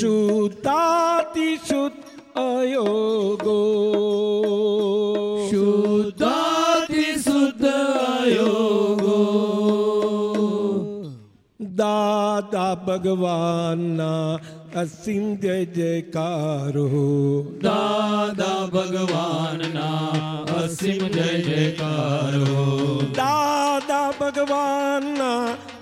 શુદ્ધાતિશુદ્ધ અયોગો. શુદ્ધાતિ શુદ્ધ યોગો દાદા ભગવાનના અસીમ જય જયકારો. દાદા ભગવાનના અસીમ જય જયકારો. દાદા ભગવાનના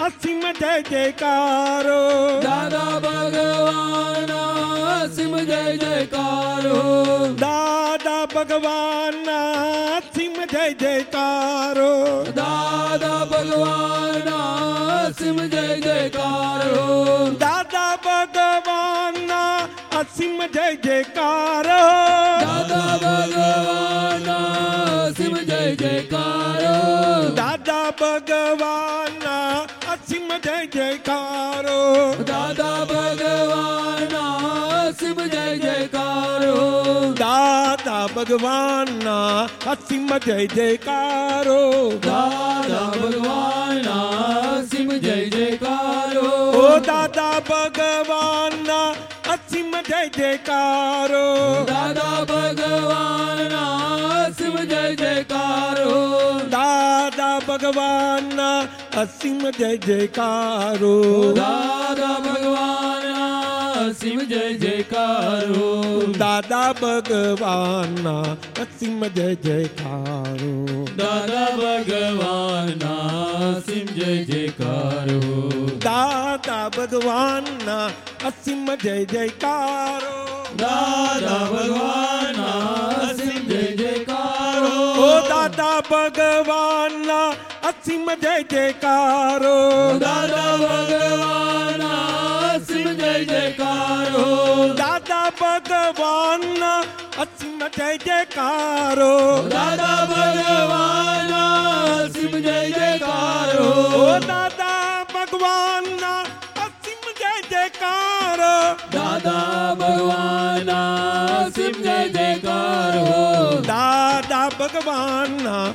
અસીમ જય જયકારો દાદા ભગવાન અસીમ જય જયકારો દાદા ભગવાન અસીમ જય જયકારો દાદા ભગવાન અસીમ જય જયકારો દાદા ભગવાન અસીમ જય જયકારો દાદા ભગવાન અસીમ જય જયકારો દાદા ભગવાનના અસીમ જય જયકારો. દાદા ભગવાનના સિંહ જય જયકારો. દાદા ભગવાનના અસીમ જય જયકારો. દાદા ભગવાનના સિંહ જય જયકારો. ઓ દાદા ભગવાનના અસીમ જય જયકારો. દાદા ભગવાન અસીમ જય જયકારો. દાદા ભગવાન અસીમ જય જયકારો. દાદા ભગવાનના અસીમ જય જયકારો. દાદા ભગવાનના અસીમ જય જયકારો. દાદા ભગવાનના અસીમ જય જયકારો. દાદા ભગવાનના અસીમ જય જયકારો. દાદા ભગવાનના અસીમ જય જયકારો. દાદા ભગવાનના અસીમ જય જયકારો. દાદા ભગવાનના સિંહ જય જયકારો. દાદા ભગવાનના અસિંહ જય જયકારો. દાદા ભગવાનના સિંહ જય જયકારો. દાદા ભગવાનના અસિંહ જય જયકારો. દાદા ભગવાનના સિંહ જય જયકારો. દાદા ભગવાનના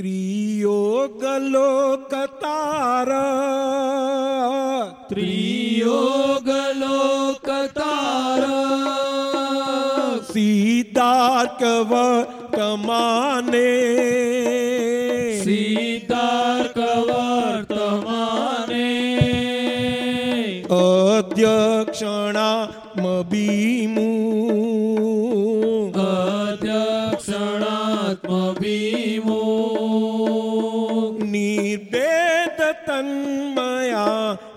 ત્રિયોગલોકતાર ત્રિયોગલોકતાર સીતા કવ કમાને સીતા કવર્તમાને અધ્યક્ષણા મબીમુ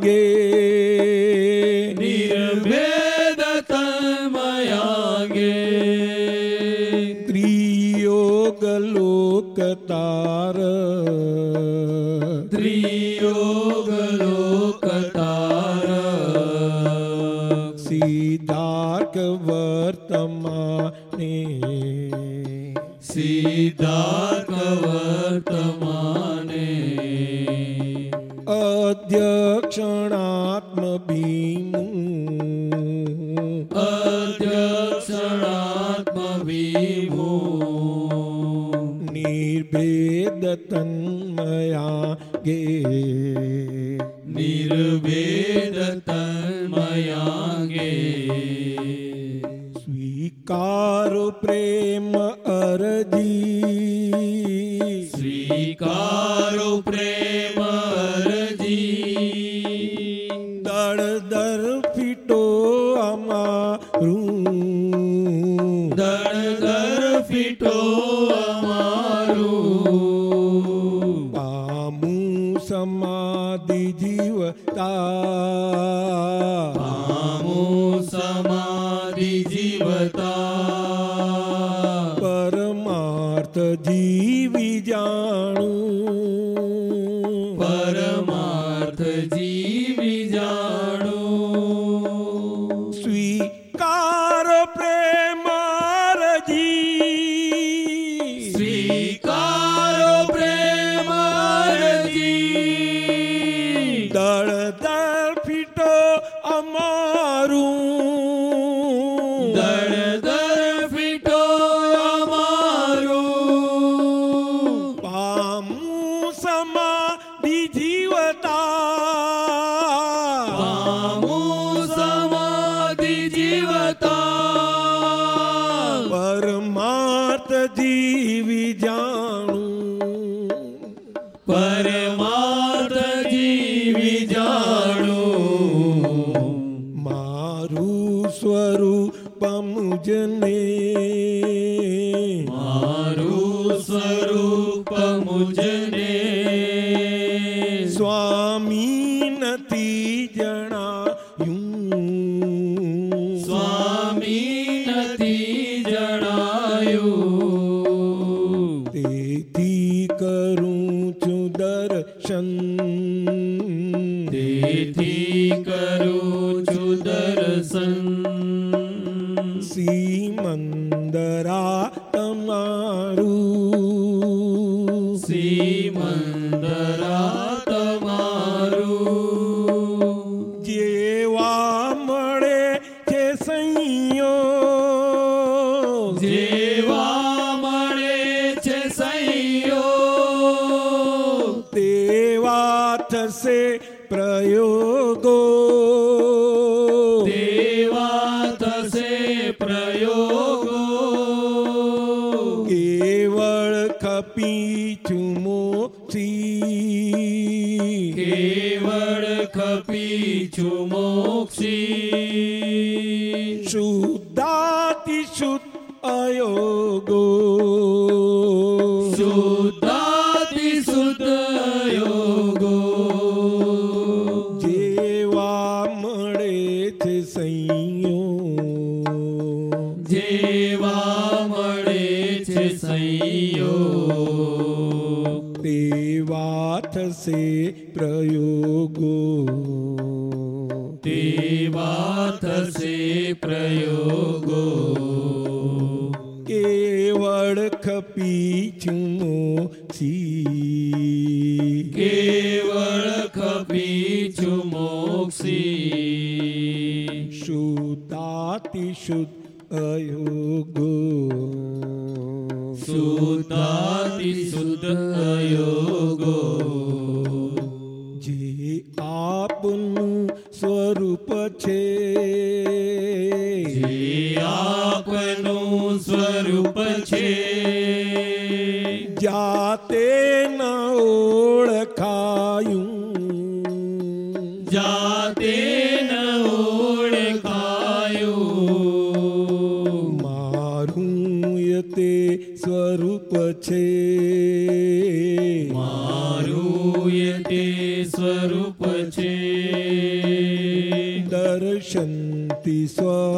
गे निर्भेदतन्मयागे त्रियोगलोकतार त्रियोगलोकतार सिद्धार्कवर्तमाने सिद्धार् અધ્યક્ષણાત્મ ભીમુ અધ્યક્ષણાત્મ ભીમો નિર્ભેદ તન્મયા ગે નિર્ભેદ તન્મયાંગે સ્વીકારો પ્રેમ અરજી સમાધિ જીવતા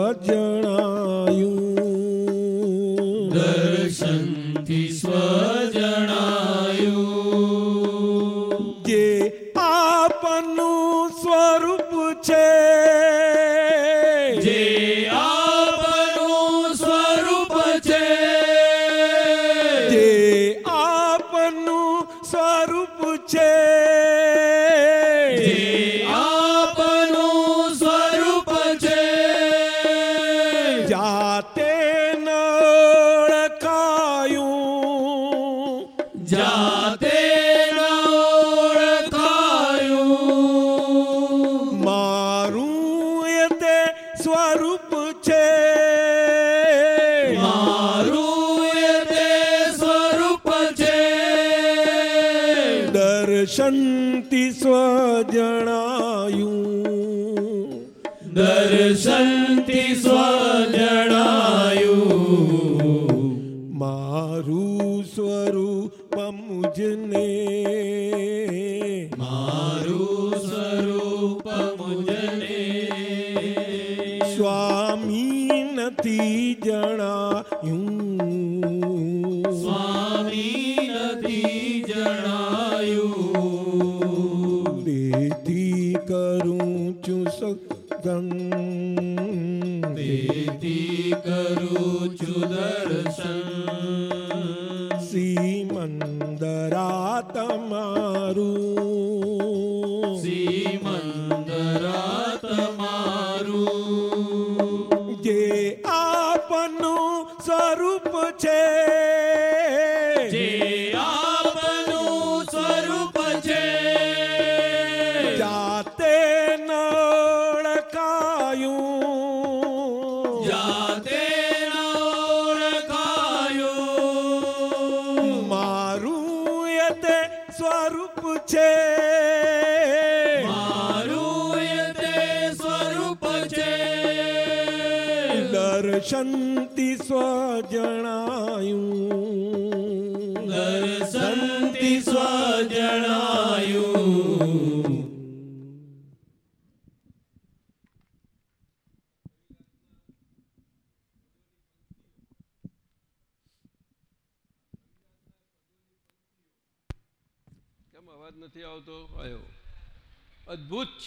સ્વજણાયું દર્શનથી સ્વજણાયું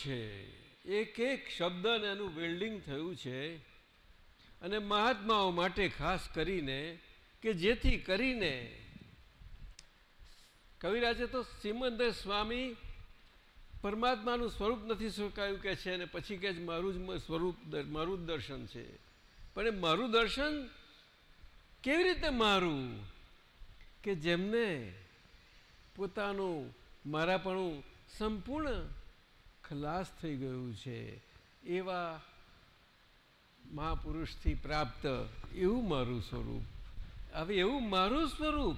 છે. એક એક શબ્દ ને એનું વેલ્ડિંગ થયું છે અને મહાત્માઓ માટે ખાસ કરીને કે જેથી કરીને કવિરાજે તો સિમંદર સ્વામી પરમાત્માનું સ્વરૂપ નથી સ્વીકાર્યું કે છે અને પછી કે મારું જ સ્વરૂપ મારું દર્શન છે. પણ એ મારું દર્શન કેવી રીતે મારું? કે જેમને પોતાનું મારાપણું સંપૂર્ણ ખલાસ થઈ ગયું છે. એવા મહાપુરુષથી પ્રાપ્ત એવું મારું સ્વરૂપ. હવે એવું મારું સ્વરૂપ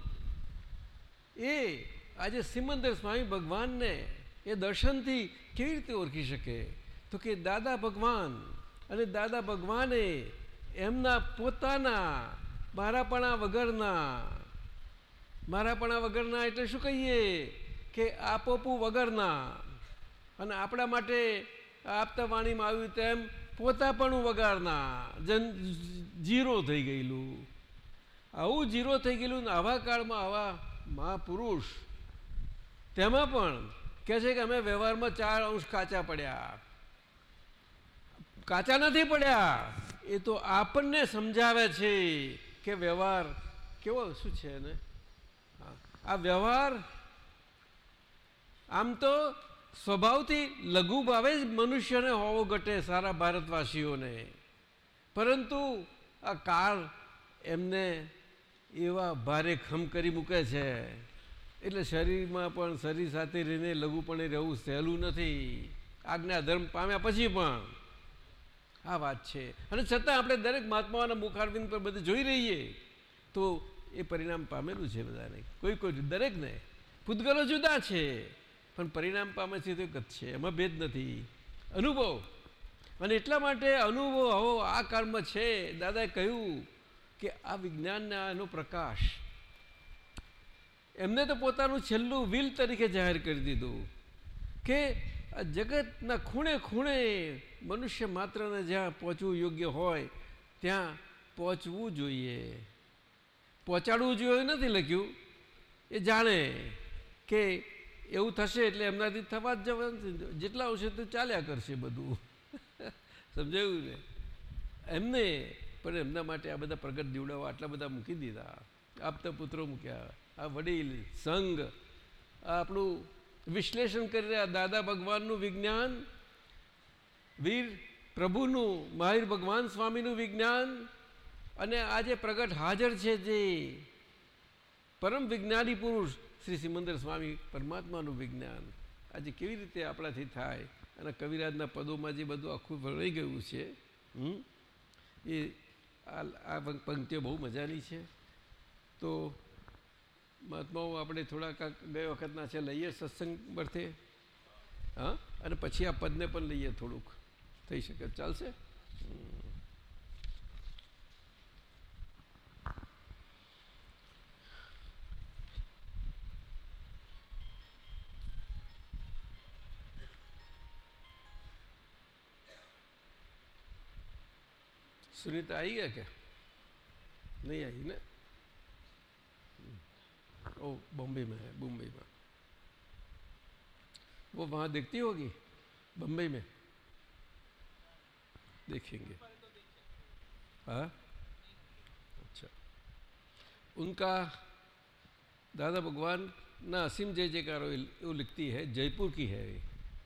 એ આજે સિમંદર સ્વામી ભગવાનને એ દર્શનથી કેવી રીતે ઓળખી શકે? તો કે દાદા ભગવાન અને દાદા ભગવાને એમના પોતાના મારાપણા વગરના મારાપણા વગરના એટલે શું કહીએ? કે આપોપું વગરના અને આપણા માટે આપતા વાણીમાં આવ્યું તેમ, પોતાપણું વગાડના જન જીરો થઈ ગયેલું. આવું જીરો થઈ ગયેલું ને આવા કાળમાં આવા મહાપુરુષ, તેમાં પણ કહે છે કે અમે વ્યવહારમાં ચાર અંશ કાચા પડ્યા. કાચા નથી પડ્યા. એ તો આપણને સમજાવે છે કે વ્યવહાર કેવો, શું છે ને આ વ્યવહાર આમ તો સ્વભાવથી લઘુ ભાવે જ મનુષ્યને હોવો ઘટે સારા ભારતવાસીઓને. પરંતુ આ કાળ એમને એવા ભારે ખમ કરી મૂકે છે. એટલે શરીરમાં પણ શરીર સાથે રહીને લઘુપણે રહેવું સહેલું નથી. આજ્ઞા ધર્મ પામ્યા પછી પણ. આ વાત છે. અને છતાં આપણે દરેક મહાત્માઓના મુખારવિંદ પર બધે જોઈ રહીએ, તો એ પરિણામ પામેલું છે બધાને. કોઈ કોઈ દરેકને. પૂતગલો જુદા છે. પણ પરિણામ પામે છે તો જ છે, એમાં ભેદ નથી. અનુભવ. અને એટલા માટે અનુભવ આવો આ કાળમાં છે. દાદાએ કહ્યું કે આ વિજ્ઞાનના એનો પ્રકાશ. એમને તો પોતાનું છેલ્લું વિલ તરીકે જાહેર કરી દીધું કે આ જગતના ખૂણે ખૂણે મનુષ્ય માત્રને જ્યાં પહોંચવું યોગ્ય હોય, ત્યાં પહોંચવું જોઈએ. પહોંચાડવું જોઈએ નથી લખ્યું. એ જાણે કે એવું થશે એટલે એમનાથી થવા જ જવાનું જેટલા આવશે તો ચાલ્યા કરશે બધું. સમજાયું ને? એમને, પણ એમના માટે આ બધા પ્રગટ દીવડાઓ આટલા બધા મૂકી દીધા. આપતા પુત્રો મૂક્યા. આ વડીલ સંઘ આ આપણું વિશ્લેષણ કરી રહ્યા. દાદા ભગવાનનું વિજ્ઞાન, વીર પ્રભુનું, માહિર ભગવાન સ્વામીનું વિજ્ઞાન, અને આજે પ્રગટ હાજર છે જે પરમ વિજ્ઞાની પુરુષ શ્રી સિમંદર સ્વામી પરમાત્માનું વિજ્ઞાન આજે કેવી રીતે આપણાથી થાય અને કવિરાજના પદોમાં જે બધું આખું વળી ગયું છે? એ આ પંક્તિઓ બહુ મજાની છે. તો મહાત્માઓ, આપણે થોડાક ગયા વખતના છે, લઈએ સત્સંગ પરથી હા? અને પછી આ પદને પણ લઈએ થોડુંક. થઈ શકે. ચાલશે? सुनीता आई है क्या? नहीं आई ना? ओ बॉम्बे में है मुंबई में। वो वहाँ देखती होगी? बम्बई में? देखेंगे। हाँ? अच्छा। उनका दादा भगवान ना असीम जय जयकार वो लिखती है, जयपुर की है,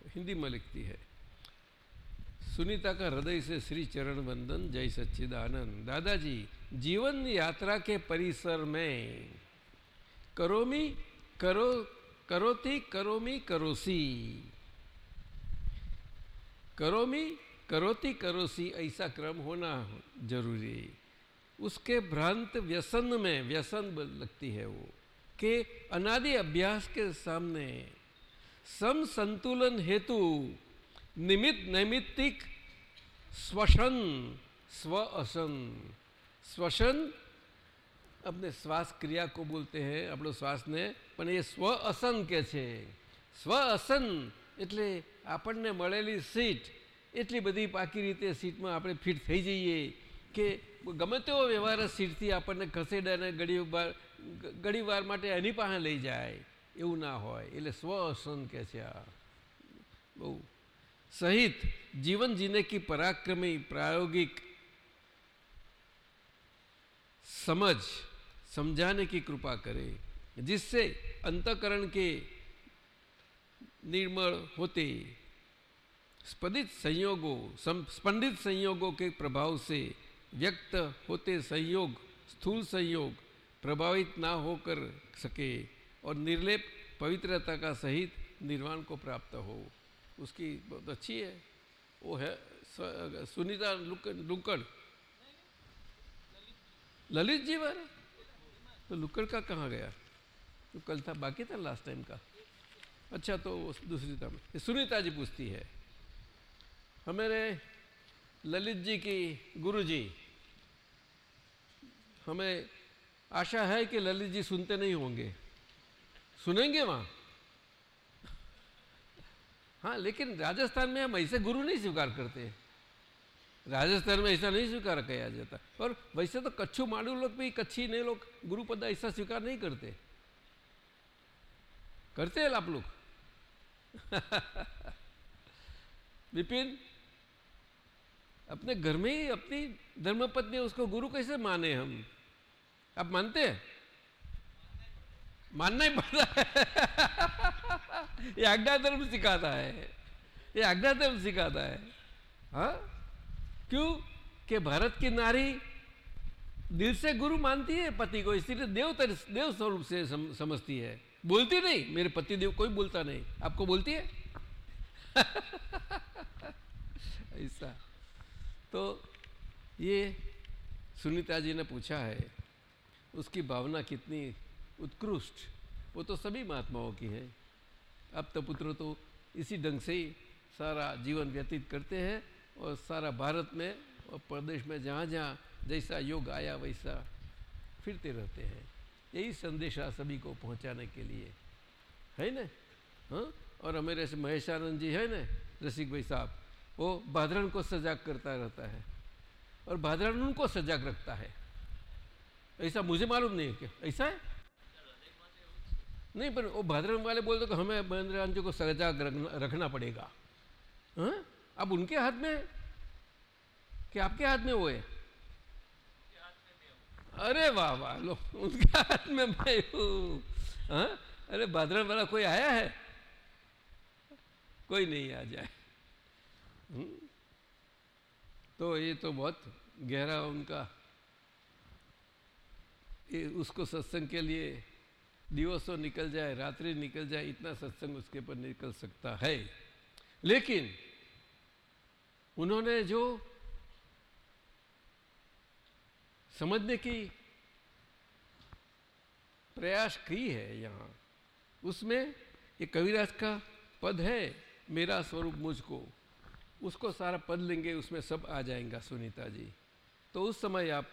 हिंदी में लिखती है। सुनीता का हृदय से श्री चरण वंदन जय सच्चिदानंद। दादाजी, जीवन यात्रा के परिसर में करोमी, करो, करोती, करोमी, करोसी। करोमी, करोती, करोसी, ऐसा क्रम होना ज़रूरी। उसके भ्रांत व्यसन में, व्यसन लगती है वो, के अनादि अभ्यास के सामने, सम संतुलन हेतु निमित्त नैमित्तिक श्वसन स्व असन શ્વસન આપણે શ્વાસ ક્રિયા કો બોલતે હે આપણો શ્વાસને પણ એ સ્વ અસન કે છે સ્વ અસન એટલે આપણને મળેલી સીટ એટલી બધી પાકી રીતે સીટમાં આપણે ફિટ થઈ જઈએ કે ગમે તેવો વ્યવહાર સીટથી આપણને ખસેડે અને ઘડી વાર ઘડી વાર માટે એની પાસે લઈ જાય એવું ના હોય એટલે સ્વ અસન કે છે આ બહુ सहित जीवन जीने की पराक्रमी प्रायोगिक समझ, समझाने की कृपा करे, जिससे अंतकरण के निर्मल होते स्पंदित संयोगों स्पंदित संयोगों के प्रभाव से व्यक्त होते संयोग, स्थूल संयोग प्रभावित ना होकर सके और निर्लेप पवित्रता का सहित निर्वाण को प्राप्त हो। उसकी बहुत अच्छी है। वो है सुनीता लुक- लुक्कड़ ललित जी वाला? तो लुक्कड़ का कहाँ गया? तो कल था, बाकी था लास्ट टाइम का। अच्छा तो दूसरी तरफ़ सुनीता जी पूछती है, हमारे ललित जी की गुरु जी, हमें आशा है कि ललित जी सुनते नहीं होंगे? सुनेंगे वहाँ? हाँ लेकिन राजस्थान में हम ऐसे गुरु नहीं स्वीकार करते राजस्थान में ऐसा नहीं स्वीकार किया जाता। और वैसे तो कच्छू माड़ू लोग भी, कच्छी ने लोग गुरु पद ऐसा स्वीकार नहीं करते। करते हैं आप लोग। विपिन, अपने घर में ही, अपनी धर्मपत्नी, उसको गुरु कैसे माने हम? आप मानते हैं? मानना ही पड़ता है। ये आज्ञा धर्म सिखाता है। ये आज्ञा धर्म सिखाता है। हाँ? क्यों? कि भारत की नारी दिल से गुरु मानती है पति को इसीलिए देव देव स्वरूप से सम, समझती है। बोलती नहीं मेरे पति देव कोई बोलता नहीं। आपको बोलती है? ऐसा। तो ये सुनीता जी ने पूछा है उसकी भावना कितनी उत्कृष्ट। वो तो सभी महात्माओं की है। अब तो पुत्र तो इसी ढंग से ही सारा जीवन व्यतीत करते हैं और सारा भारत में और प्रदेश में जहाँ जहाँ जैसा योग आया वैसा फिरते रहते हैं। यही संदेशा सभी को पहुँचाने के लिए। है ना? हाँ? और हमारे से महेशानंद जी है ना, रसिक भाई साहब, वो भादरण को सजाग करता रहता है और भादरण उनको सजाग रखता है। ऐसा मुझे मालूम नहीं है क्या? ऐसा है? नहीं पर वो भादरण वाले बोलते कि हमें महेंद्र को सजाग रखना, पड़ेगा। हाँ? अब उनके हाथ में? कि आपके हाथ में वो है? अरे वाह वाह लो उनके हाथ में मैं हूँ। हाँ? अरे भादरण वाला कोई आया है? कोई नहीं आ जाए। हम्म? तो ये तो बहुत गहरा उनका ये उसको सत्संग के लिए दिवसों निकल जाए, रात्रि निकल जाए, इतना सत्संग उसके पर निकल सकता है। लेकिन उन्होंने जो समझने की प्रयास की है यहाँ, उसमें ये कविराज का पद है, मेरा स्वरूप मुझको, उसको सारा पद लेंगे, उसमें सब आ जाएगा, सुनीता जी। तो उस समय आप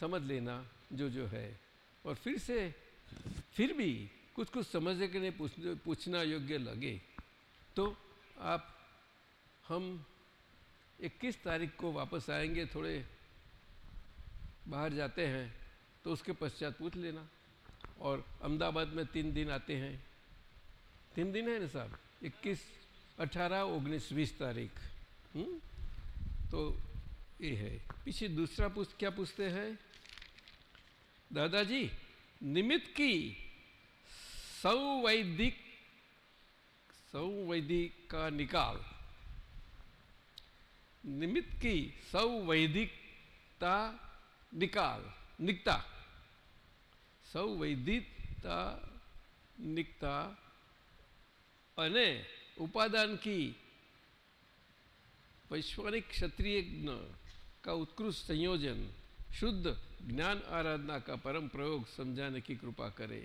समझ लेना जो जो है। और फिर से फिर भी कुछ कुछ समझने के लिए पूछने योग्य लगे। तो आप, हम 21 तारीख को वापस आएँगे, थोड़े बाहर जाते हैं तो उसके पश्चात पूछ लेना। और अहमदाबाद में तीन दिन आते हैं। तीन दिन है ना साहब? इक्कीस, अठारह, उन्नीस, बीस तारीख। हुँ? तो ये है। पीछे दूसरा पूछ, क्या पूछते हैं? दादाजी? निमित्त की सौवैदिक सौवैदिक का निकाल निमित्त की सौवैदिकता निकाल निकता સૌવૈદિકતા નિકતા અને उपादान की वैश्वानिक क्षत्रिय का उत्कृष्ट संयोजन शुद्ध ज्ञान आराधना का परम प्रयोग समझाने की कृपा करे।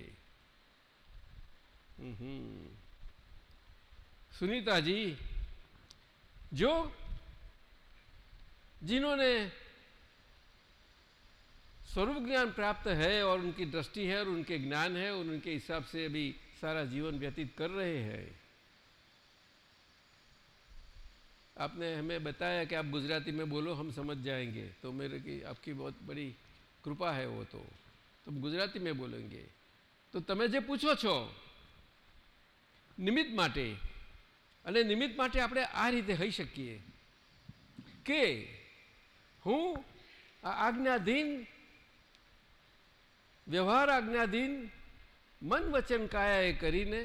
सुनीता जी, जो जिन्होंने स्वरूप ज्ञान प्राप्त है और उनकी दृष्टि है और उनके ज्ञान है और उनके हिसाब से अभी सारा जीवन व्यतीत कर रहे हैं, आपने हमें बताया कि आप गुजराती में बोलो, हम समझ जाएँगे। तो मेरे की आपकी बहुत बड़ी कृपा है वो तो तुम गुजराती में बोलेंगे તો તમે જે પૂછો છો નિમિત્ત માટે અને નિમિત્ત માટે આપણે આ રીતે હોઈ શકીએ કે હું આ આજ્ઞાધીન વ્યવહાર આજ્ઞાધીન મન વચન કાયાએ કરીને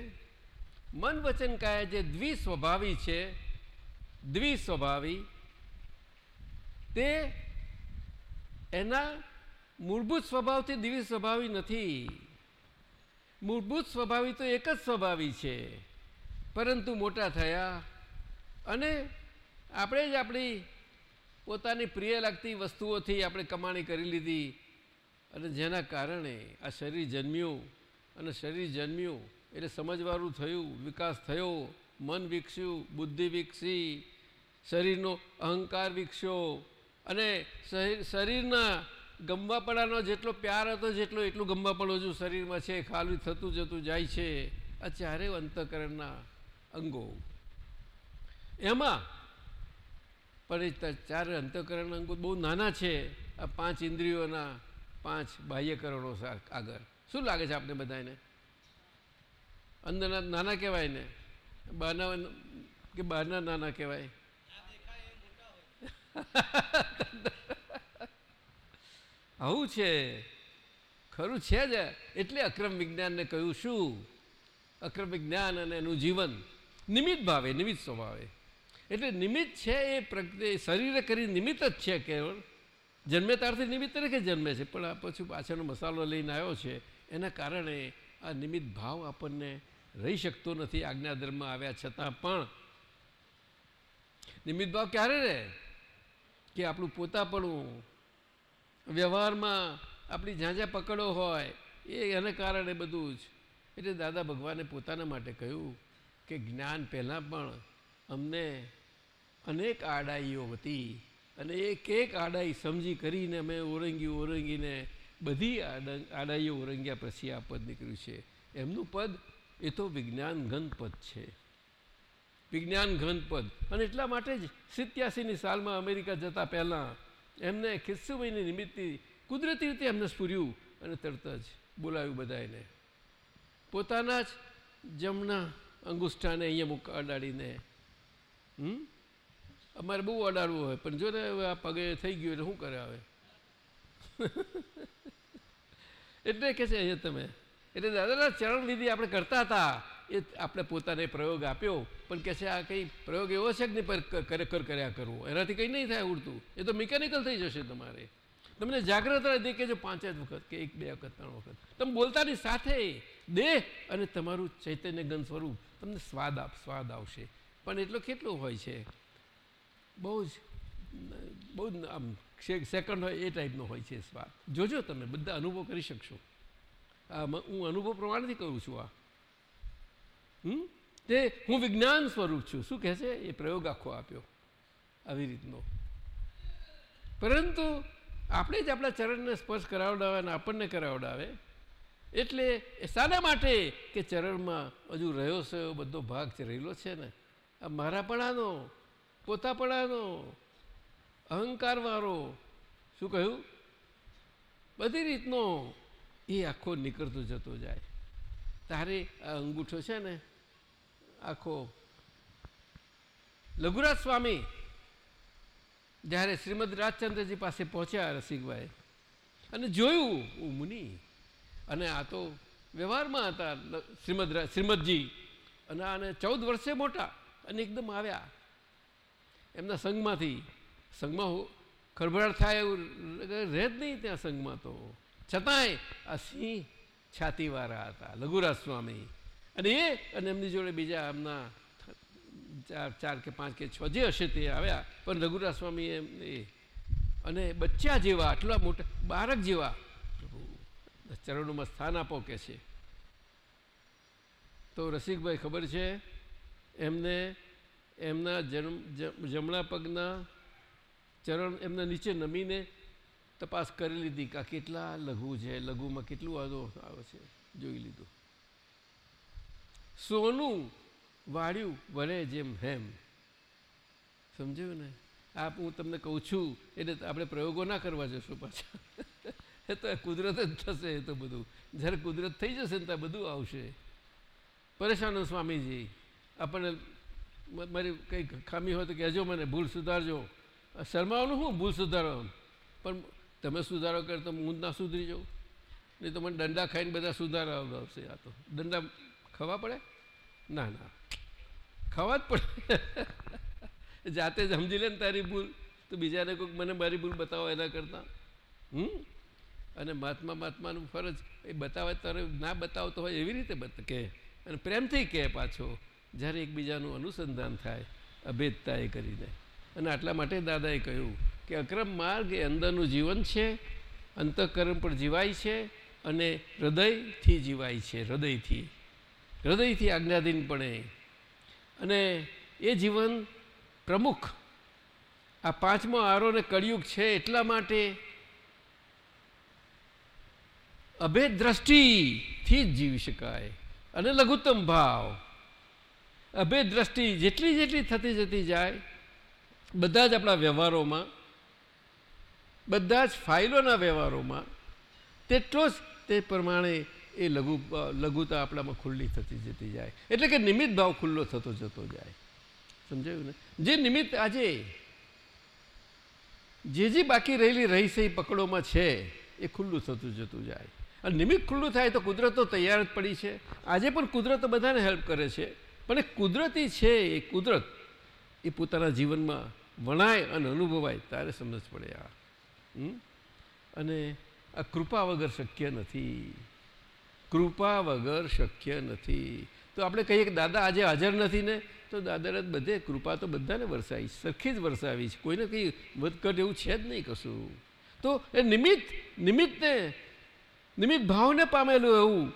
મન વચન કાયા જે દ્વિસ્વભાવી છે દ્વિસ્વભાવી તે એના મૂળભૂત સ્વભાવથી દ્વિસ્વભાવી નથી. મૂળભૂત સ્વભાવી તો એક જ સ્વભાવી છે. પરંતુ મોટા થયા અને આપણે જ આપણી પોતાની પ્રિય લાગતી વસ્તુઓથી આપણે કમાણી કરી લીધી અને જેના કારણે આ શરીર જન્મ્યું અને શરીર જન્મ્યું એટલે સમજવાળું થયું, વિકાસ થયો, મન વિકસ્યું, બુદ્ધિ વિકસી, શરીરનો અહંકાર વિકસ્યો અને શરીરના ગમવાપણાનો જેટલો પ્યાર હતો જેટલો એટલું ગમવાપણું હજુ શરીરમાં છે ખાલી થતું જતું જાય છે. આ ચારે અંતકરણના અંગો. એમાં પણ ચાર અંતકરણ અંગો બહુ નાના છે. આ પાંચ ઇન્દ્રિયોના પાંચ બાહ્યકરણો આગળ. શું લાગે છે આપણે બધાને? અંદરના નાના કહેવાય ને? બહારના કે બહારના નાના કહેવાય? આવું છે? ખરું છે જ. એટલે અક્રમ વિજ્ઞાનને કહ્યું શું? અક્રમ વિજ્ઞાન અને એનું જીવન નિમિત્ત ભાવે, નિમિત્ત સ્વભાવે. એટલે નિમિત્ત છે એ પ્રગતિ શરીરે કરી નિમિત્ત જ છે કેવળ. જન્મે ત્યારથી નિમિત્ત તરીકે જન્મે છે, પણ આ પછી પાછળનો મસાલો લઈને આવ્યો છે. એના કારણે આ નિમિત્ત ભાવ આપણને રહી શકતો નથી આજ્ઞાધર્મમાં આવ્યા છતાં પણ. નિમિત્ત ભાવ ક્યારે રહે? કે આપણું પોતાપણું વ્યવહારમાં આપણી જ્યાં જ્યાં પકડો હોય, એ એને કારણે બધું જ. એટલે દાદા ભગવાને પોતાના માટે કહ્યું કે જ્ઞાન પહેલાં પણ અમને અનેક આડાઈઓ હતી અને એક એક આડાઈ સમજી કરીને અમે ઓરંગી ઓરંગીને બધી આડાઈઓ ઓરંગ્યા પછી આ પદ નીકળ્યું છે. એમનું પદ, એ તો વિજ્ઞાન ઘન પદ છે. વિજ્ઞાન ઘન પદ. અને એટલા માટે જ સિત્યાસીની સાલમાં અમેરિકા જતા પહેલાં એમને ખિસ્સુભાઈની નિમિત્તથી કુદરતી રીતે એમને સ્ફૂર્યું અને તરત જ બોલાવ્યું બધાને પોતાના જ જમણા અંગુષ્ઠાને અહીંયા મૂક, અડાડીને. હમ? અમારે બહુ અડાડવું હોય, પણ જો ને હવે આ પગે થઈ ગયું એટલે શું કરે હવે? એટલે કે છે અહીંયા તમે. એટલે દાદાના ચરણ લીધી આપણે કરતા હતા. એ આપણે પોતાને પ્રયોગ આપ્યો, પણ કહે છે આ કંઈ પ્રયોગ એવો છે કે ખરેખર કર્યા કરવો? એનાથી કંઈ નહીં થાય ઉડતું. એ તો મિકેનિકલ થઈ જશે તમારે. તમને જાગ્રત રહે કે જો પાંચ જ વખત કે એક, બે વખત, ત્રણ વખત. તમે બોલતાની સાથે દેહ અને તમારું ચૈતન્ય ગન સ્વરૂપ તમને સ્વાદ આપ, સ્વાદ આવશે. પણ એટલો કેટલો હોય છે? બહુ જ બહુ જ આમ સેકન્ડ હોય એ ટાઈપનો હોય છે સ્વાદ. જોજો તમે, બધા અનુભવ કરી શકશો. હું અનુભવ પ્રમાણેથી કહું છું આ. તે હું વિજ્ઞાન સ્વરૂપ છું. શું કહે છે? એ પ્રયોગ આખો આપ્યો. આવી રીતનો. પરંતુ આપણે જ આપણા ચરણને સ્પર્શ કરાવડાવે અને આપણને કરાવડાવે, એટલે એ શાના માટે કે ચરણમાં હજુ રહ્યો છે બધો ભાગ રહેલો છે ને, આ મારાપણાનો પોતાપણાનો અહંકારવાળો શું કહ્યું? બધી રીતનો એ આખો નીકળતો જતો જાય. તારે આ અંગૂઠો છે ને આખો લઘુરાજ સ્વામી જ્યારે શ્રીમદ રાજચંદ્રજી પાસે પહોંચ્યા રસિકભાઈ અને જોયું હું મુનિ, અને આ તો વ્યવહારમાં હતા શ્રીમદ શ્રીમદજી અને આને ચૌદ વર્ષે મોટા અને એકદમ આવ્યા. એમના સંઘમાંથી, સંઘમાં ખળભળાટ થાય એવું રહે જ નહીં ત્યાં સંઘમાં તો. છતાંય આ સિંહ છાતીવાળા હતા, લઘુરાજ સ્વામી. અને એ, અને એમની જોડે બીજા એમના ચાર ચાર કે પાંચ કે છ જે હશે તે આવ્યા. પણ રઘુરાજ સ્વામી એમ, એ, અને બચ્ચા જેવા, આટલા મોટા, બાળક જેવા. ચરણોમાં સ્થાન આપો કે છે. તો રસિકભાઈ ખબર છે, એમને, એમના જન્મ જમણા પગના ચરણ એમના નીચે નમીને તપાસ કરી લીધી કે કેટલા લઘુ છે, લઘુમાં કેટલું આદો આવે છે, જોઈ લીધું. સોનું વાળ્યું વળે જેમ હેમ. સમજ્યું ને? આ હું તમને કહું છું એટલે આપણે પ્રયોગો ના કરવા જશું પાછા. એ તો કુદરત જ થશે એ તો બધું. જ્યારે કુદરત થઈ જશે ને ત્યાં બધું આવશે. પરેશાન સ્વામીજી. આપણને મારી કંઈક ખામી હોય તો કહેજો મને, ભૂલ સુધારજો. શરમાવાનું શું ભૂલ સુધારવાનું. પણ તમે સુધારો કરો તો હું ના સુધરી જાઉં નહીં તો મને દંડા ખાઈને બધા સુધારા આવશે આ તો. દંડા ખવા પડે? ના ના. ખાવા જ પડે. જાતે જ સમજી લે ને તારી ભૂલ. તો બીજાને કોઈક મને મારી ભૂલ બતાવો એના કરતાં. હમ? અને મહાત્મા મહાત્માનું ફરજ એ બતાવે, તારે ના બતાવતો હોય એવી રીતે કહે અને પ્રેમથી કહે પાછો, જ્યારે એકબીજાનું અનુસંધાન થાય અભેદતા એ કરીને અને આટલા માટે દાદાએ કહ્યું કે અક્રમ માર્ગ એ અંદરનું જીવન છે, અંતઃકરણ પણ જીવાય છે, અને હૃદયથી જીવાય છે, હૃદયથી. હૃદયથી આજ્ઞાધીનપણે અને એ જીવન પ્રમુખ. આ પાંચમો આરો ને કળિયુગ છે એટલા માટે અભેદ દ્રષ્ટિથી જ જીવી શકાય અને લઘુત્તમ ભાવ. અભેદ દ્રષ્ટિ જેટલી જેટલી થતી જતી જાય, બધા જ આપણા વ્યવહારોમાં, બધા જ ફાઇલોના વ્યવહારોમાં, તેટલો જ તે પ્રમાણે એ લઘુ લઘુતા આપણામાં ખુલ્લી થતી જતી જાય. એટલે કે નિમિત્ત ભાવ ખુલ્લો થતો જતો જાય. સમજાયું ને? જે નિમિત્ત આજે જે જે બાકી રહેલી રહી પકડોમાં છે, એ ખુલ્લું થતું જતું જાય. અને નિમિત્ત ખુલ્લું થાય તો કુદરત તો તૈયાર જ પડી છે. આજે પણ કુદરત બધાને હેલ્પ કરે છે. પણ એ કુદરતી છે એ કુદરત, એ પોતાના જીવનમાં વણાય અને અનુભવાય, તારે સમજ પડે આ? અને આ કૃપા વગર શક્ય નથી. કૃપા વગર શક્ય નથી. તો આપણે કહીએ કે દાદા, આજે હાજર નથી ને? તો દાદાને બધે કૃપા તો બધાને વરસાવી, સરખી જ વરસાવી છે. કોઈને કંઈ વધઘટ એવું છે જ નહીં કશું. તો એ નિમિત્ત, નિમિત્તને, નિમિત્ત ભાવને પામેલું એવું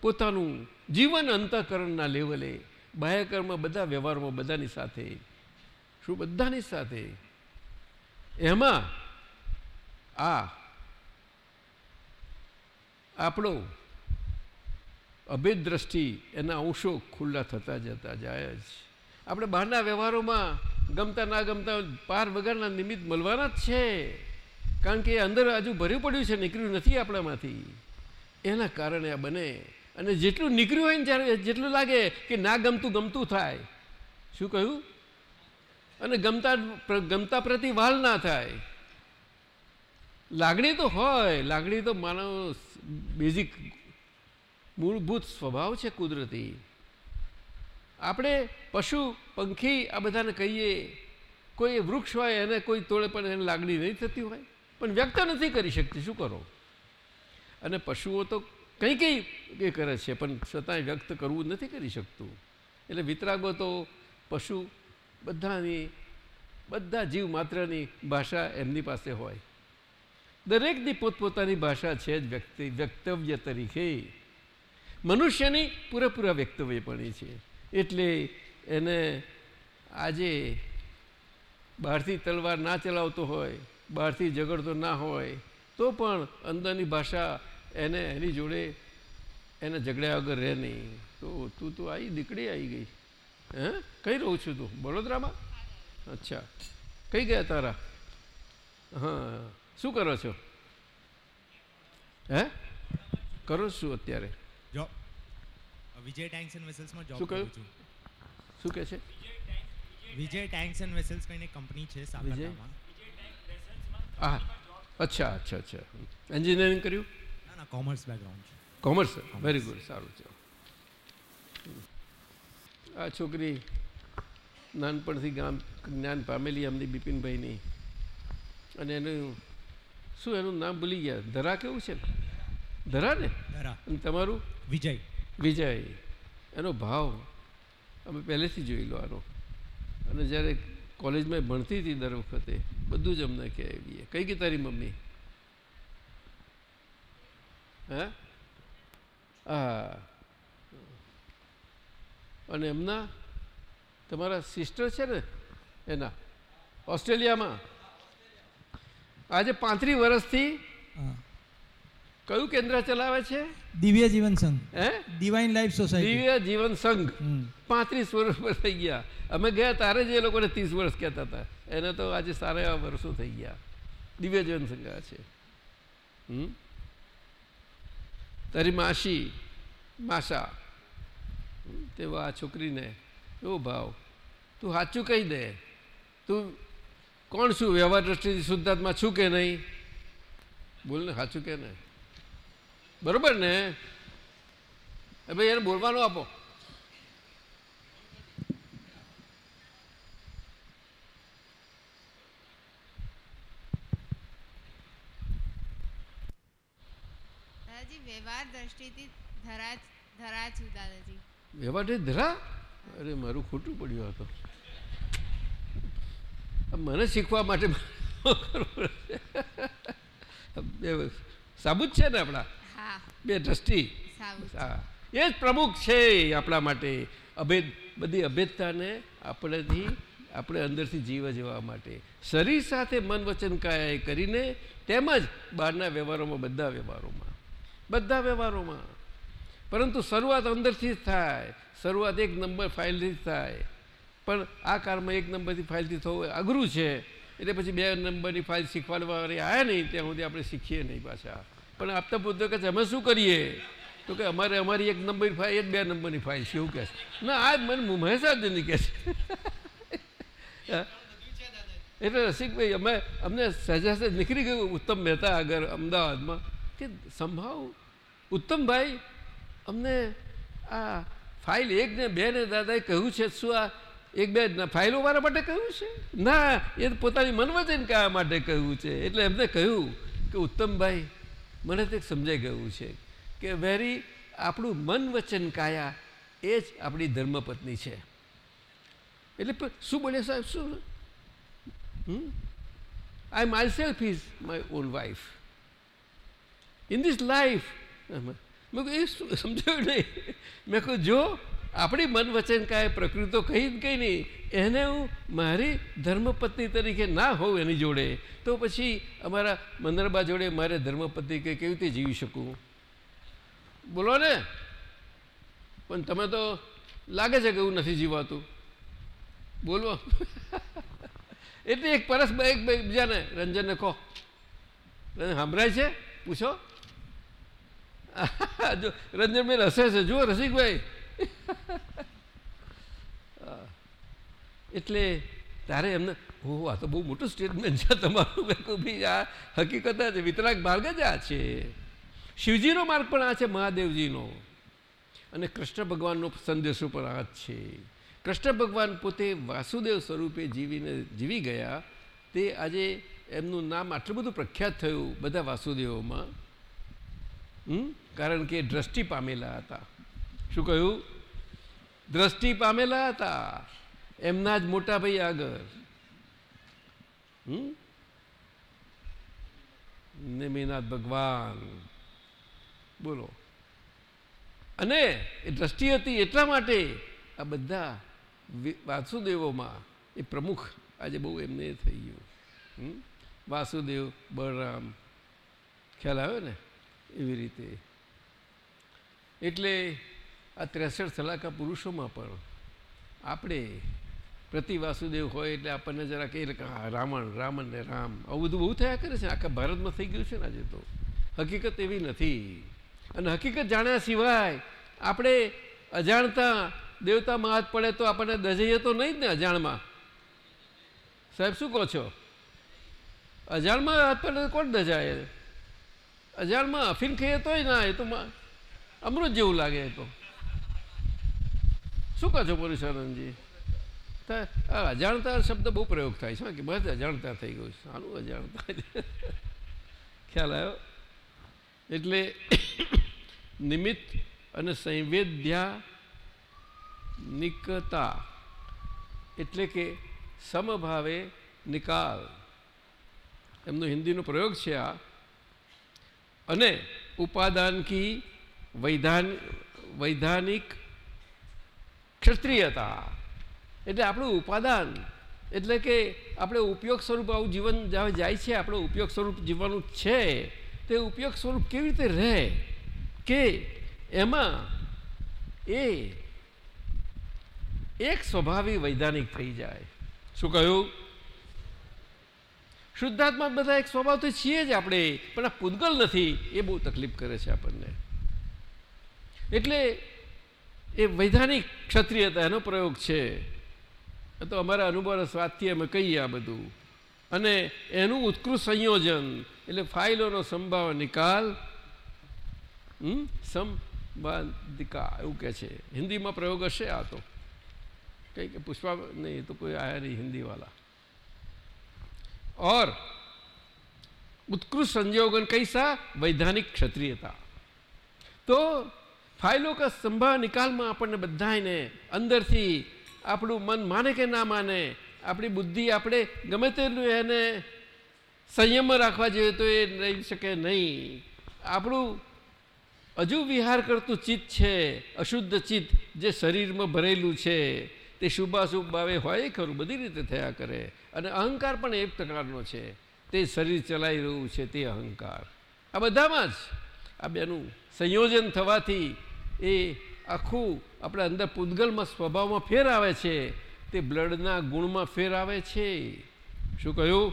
પોતાનું જીવન અંતઃકરણના લેવલે બાહ્યકર્મ બધા વ્યવહારમાં બધાની સાથે, શું બધાની સાથે? એમાં આ આપણો અભેદ દ્રષ્ટિ એના અંશો ખુલ્લા થતા જતા જાય જ. આપણે બહારના વ્યવહારોમાં ગમતા ના ગમતા પાર વગરના નિમિત્ત મળવાના જ છે. કારણ કે અંદર હજુ ભર્યું પડ્યું છે, નીકળ્યું નથી આપણામાંથી. એના કારણે આ બને. અને જેટલું નીકળ્યું હોય ને જ્યારે જેટલું લાગે કે ના ગમતું ગમતું થાય. શું કહ્યું? અને ગમતા ગમતા પ્રતિ વાલ ના થાય. લાગણી તો હોય. લાગણી તો માનવ બેઝિક મૂળભૂત સ્વભાવ છે કુદરતી. આપણે પશુ, પંખી આ બધાને કહીએ, કોઈ વૃક્ષ હોય એને કોઈ તોડે પણ એને લાગણી નહીં થતી હોય. પણ વ્યક્ત નથી કરી શકતી, શું કરો? અને પશુઓ તો કંઈ કંઈ એ કરે છે, પણ છતાંય વ્યક્ત કરવું નથી કરી શકતું. એટલે વિતરાગો તો પશુ બધાની, બધા જીવ માત્રની ભાષા એમની પાસે હોય. દરેકની પોતપોતાની ભાષા છે જ વ્યક્તિ, વ્યક્તવ્ય તરીકે. મનુષ્યની પૂરેપૂરા વ્યક્તવ્યપણી છે. એટલે એને આજે બહારથી તલવાર ના ચલાવતો હોય, બહારથી ઝઘડતો ના હોય, તો પણ અંદરની ભાષા એને એની જોડે એને ઝઘડ્યા વગર રહે નહીં. તો તું તો આવી દીકરી આવી ગઈ. હે? કઈ રહું છું તું? વડોદરામાં? અચ્છા. કઈ ગયા તારા? હા. શું કરો છો? હે? કરો છું અત્યારે? વિજય ટેન્ક્સ એન્ડ વેસલ્સમાં જોબ કરું છું. શું કહે છે? વિજય ટેન્ક્સ એન્ડ વેસલ્સ કરીને કંપની છે સાબરકાંઠામાં હા અચ્છા અચ્છા અચ્છા. એન્જિનિયરિંગ કર્યું? ના ના કોમર્સ બેકગ્રાઉન્ડ છે. કોમર્સ વેરી ગુડ સારું છે આ છોકરી નાનપણથી ગામ જ્ઞાન પામેલી અમની બિપિનભાઈની. અને એનું શું એનું નામ ભૂલી ગયા? ધરા કેવું છે? ધરા ને? અને તમારું? વિજય. વિજય. એનો ભાવ અમે પહેલેથી જોઈ લો આનો. અને જ્યારે કોલેજમાં ભણતી હતી દર વખતે, બધું જ અમને કહેવીએ કઈ ગઈ તારી મમ્મી? હે? હા. અને એમના તમારા સિસ્ટર છે ને, એના, ઓસ્ટ્રેલિયામાં? આજે પાંત્રીસ વર્ષથી. કયું કેન્દ્ર ચલાવે છે? દિવ્ય જીવન સંઘ. હે? ડિવાઇન લાઈફ સોસાયટી દિવ્ય જીવન સંઘ. પાંત્રીસ વર્ષ પર થઈ ગયા. અમે ગયા તારે જ એ લોકોને ત્રીસ વર્ષ કહેતા હતા. એને તો આજે સારા એવા વર્ષો થઈ ગયા. દિવ્ય જીવન સંઘ આ છે. તારી માસી માસા તેવા આ છોકરીને એવો ભાવ તું સાચું કહી દે. તું કોણ છું? વ્યવહાર દ્રષ્ટિથી શુદ્ધાત્મા છું કે નહીં? બોલ ને સાચું કે ને બરોબર ને? ભાઈ એને બોલવાનું આપો. વ્યવહાર દ્રષ્ટિથી ધરા ધરા ધરા? અરે મારું ખોટું પડ્યું હતું મને શીખવા માટે સાબુત છે ને આપણા? બે દ્રષ્ટિ. હા. એ જ પ્રમુખ છે આપણા માટે. અભેદ બધી અભેદતાને આપણેથી આપણે અંદરથી જીવ જવા માટે. શરીર સાથે મન વચન કાયા કરીને તેમજ બહારના વ્યવહારોમાં બધા વ્યવહારોમાં. બધા વ્યવહારોમાં. પરંતુ શરૂઆત અંદરથી જ થાય. શરૂઆત એક નંબર ફાઇલથી જ થાય. પણ આ કારમાં એક નંબરથી ફાઇલથી થવું અઘરું છે. એટલે પછી બે નંબરની ફાઇલ શીખવાડવા આવ્યા નહીં ત્યાં સુધી આપણે શીખીએ નહીં પાછા. પણ આપતા પૂછતો કે અમે શું કરીએ? તો કે, અમારે, અમારી એક નંબરની ફાઇલ એક બે નંબરની ફાઇલ છે, એવું કહે છે. ના, આ મને મહેસાજની કહે છે. એટલે રસિકભાઈ, અમે, અમને સહેજ નીકળી ગયું ઉત્તમ મહેતા આગળ, અમદાવાદમાં. કે, સંભાવ, ઉત્તમભાઈ, અમને આ ફાઇલ એક ને બે ને દાદાએ કહ્યું છે, શું આ એક બે ફાઇલો મારા માટે કહ્યું છે? ના, એ પોતાની મનવચન કહેવા માટે કહ્યું છે. એટલે એમને કહ્યું કે, ઉત્તમભાઈ મને તે સમજાઈ ગયું છે કે વેરી આપણું મન વચન કાયા એ જ આપણી ધર્મપત્ની છે. એટલે શું બોલે સાહેબ? શું? Myself is my own wife in this life મેં કહ્યું, એ સમજાયું નહીં. મેં કહ્યું, જો આપણી મન વચન કાંઈ પ્રકૃતિ કહી જ કઈ નહીં. એને હું મારી ધર્મપત્ની તરીકે ના હોઉં એની જોડે, તો પછી અમારા મંદરબા જોડે મારે ધર્મપત્ની કે કેવી રીતે જીવી શકું? બોલો ને. પણ તમે તો લાગે છે કે એવું નથી જીવાતું. બોલવા એટલે એક પરસ એક બીજાને, રંજનને કહો. રંજન, સાંભળાય છે? પૂછો. જો, રંજનભાઈ રસે છે. જુઓ રસિકભાઈ. એટલે તારે એમને ઓ આ તો બહુ મોટું સ્ટેટમેન્ટ છે તમારું. મેં કહું ભાઈ, આ હકીકત જ વિતરાગ માર્ગ જ આ છે. શિવજીનો માર્ગ પણ આ છે, મહાદેવજીનો. અને કૃષ્ણ ભગવાનનો સંદેશો પણ આ જ છે. કૃષ્ણ ભગવાન પોતે વાસુદેવ સ્વરૂપે જીવીને જીવી ગયા. તે આજે એમનું નામ આટલું બધું પ્રખ્યાત થયું બધા વાસુદેવોમાં? કારણ કે દ્રષ્ટિ પામેલા હતા. શું કહ્યું? દ્રષ્ટિ પામેલા હતા. એમના જ મોટા ભાઈ આગળ. નિમિનાથ ભગવાન. બોલો. અને એ દ્રષ્ટિ હતી એટલા માટે આ બધા વાસુદેવોમાં એ પ્રમુખ આજે બહુ એમને થઈ ગયું? વાસુદેવ બળરામ ખ્યાલ આવ્યો ને? એવી રીતે. એટલે આ ત્રેસઠ સલાકા પુરુષોમાં પણ આપણે પ્રતિ વાસુદેવ હોય એટલે આપણને જરા હા રાવણ રામણ ને રામ, આવું બધું બહુ થયા કરે છે. આખા ભારતમાં થઈ ગયું છે ને આજે તો. હકીકત એવી નથી. અને હકીકત જાણ્યા સિવાય આપણે અજાણતા દેવતામાં હાથ પડે તો આપણને દજાઈએ તો નહીં જ ને અજાણમાં. સાહેબ, શું કહો છો? અજાણમાં હાથ પડે કોણ દજાય અજાણમાં અફીન ખાઈએ તોય ના, એ તો અમૃત જેવું લાગે એ તો. શું કહો છો પુરુષાનંદજી? અજાણતા શબ્દ બહુ પ્રયોગ થાય છે. કે બસ અજાણતા થઈ ગયું સારું અજાણતા ખ્યાલ આવ્યો? એટલે નિમિત્ત અને સંવેદ્યા નિકતા એટલે કે સમભાવે નિકાલ. એમનો હિન્દીનો પ્રયોગ છે આ. અને ઉપાદાન કી વૈધાન વૈધાનિક ક્ષત્રિયતા. એટલે આપણું ઉપાદાન. એટલે કે આપણે ઉપયોગ સ્વરૂપ આવું જીવન જ્યાં જાય છે, આપણે ઉપયોગ સ્વરૂપ જીવવાનું છે, તે ઉપયોગ સ્વરૂપ કેવી રીતે રહે? કે એમાં એ એક સ્વભાવી વૈધાનિક થઈ જાય. શું કહ્યું? શુદ્ધાત્મા બધા એક સ્વભાવ તો છીએ જ આપણે, પણ આ પૂદગલ નથી, એ બહુ તકલીફ કરે છે આપણને. એટલે એ વૈધાનિક ક્ષત્રિયતા એનો પ્રયોગ છે. તો અમારા અનુભવ સ્વાદથી અમે કહીએ આ બધું. અને એનું ઉત્કૃષ્ટ સંયોજન, એટલે ફાઇલોનો સંભાવ નિકાલ સંબાધિકા, એવું કહે છે. હિન્દીમાં પ્રયોગ હશે આ તો. કંઈ કે પુષ્પા, નહીં તો કોઈ આયા નહીં હિન્દીવાલા ઓર, ઉત્કૃષ્ટ સંયોગન કૈસા? વૈધાનિક ક્ષત્રિયતા. તો ફાઇલો કા સંભાવ નિકાલમાં આપણને બધાને અંદરથી આપણું મન માને કે ના માને, આપણી બુદ્ધિ આપણે ગમે તેટલું એને સંયમમાં રાખવા જોઈએ તો એ રહી શકે નહીં. આપણું હજુ વિહાર કરતું ચિત્ત છે, અશુદ્ધ ચિત્ત જે શરીરમાં ભરેલું છે, તે શુભાશુભ ભાવે હોય ખરું, બધી રીતે થયા કરે. અને અહંકાર પણ એક પ્રકારનો છે. તે શરીર ચલાવી રહ્યું છે તે અહંકાર. આ બધામાં જ આ બેનું સંયોજન થવાથી એ આખું આપણે અંદર પૂતગલમાં સ્વભાવમાં ફેર આવે છે. તે બ્લડના ગુણમાં ફેર આવે છે. શું કહ્યું?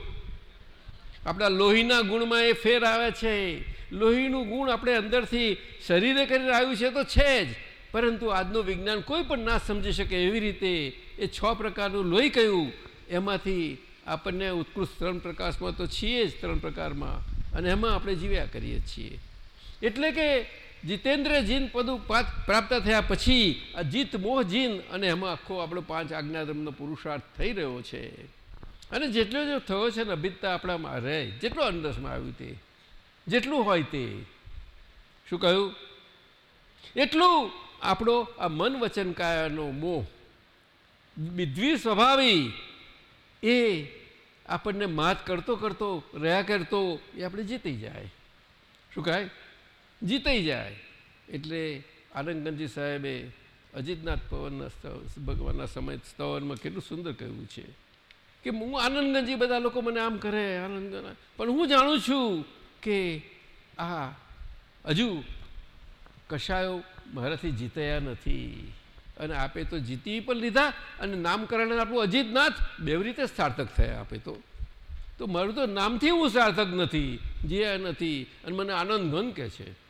આપણા લોહીના ગુણમાં એ ફેર આવે છે. લોહીનું ગુણ આપણે અંદરથી શરીરે કરીને આવ્યું છે તો છે જ. પરંતુ આજનું વિજ્ઞાન કોઈ પણ ના સમજી શકે એવી રીતે એ છ પ્રકારનું લોહી કહ્યું. એમાંથી આપણને ઉત્કૃષ્ટ ત્રણ પ્રકાશમાં તો છીએ જ ત્રણ પ્રકારમાં. અને એમાં આપણે જીવ્યા કરીએ છીએ. એટલે કે જીતેન્દ્ર જીન પદું પાત પ્રાપ્ત થયા પછી આ જીત મોહ જીન અને એમાં આખો આપણો પાંચ આજ્ઞાધર્મનો પુરુષાર્થ થઈ રહ્યો છે. અને જેટલો જો થયો છે ને અભિતતા આપણામાં રહે. જેટલો અંદરસમાં આવ્યું તે, જેટલું હોય તે. શું કહ્યું? એટલું આપણો આ મન વચન મોહ દ્વિ સ્વભાવી, એ આપણને માત કરતો કરતો, રહ્યા કરતો, એ આપણે જીતી જાય. શું કહે? જીતાઈ જાય. એટલે આનંદગંજી સાહેબે અજીતનાથ પવનના ભગવાનના સમય સ્તવનમાં કેટલું સુંદર કહ્યું છે. કે હું આનંદગંજી બધા લોકો મને આમ કરે, આનંદ પણ હું જાણું છું કે આ હજુ કશાયો મારાથી જીતયા નથી. અને આપે તો જીતી પણ લીધા અને નામકરણ આપણું અજીતનાથ બેવ રીતે સાર્થક થયા આપે તો. તો મારું તો નામથી હું સાર્થક નથી, જીયા નથી. અને મને આનંદ ઘન કહે છે.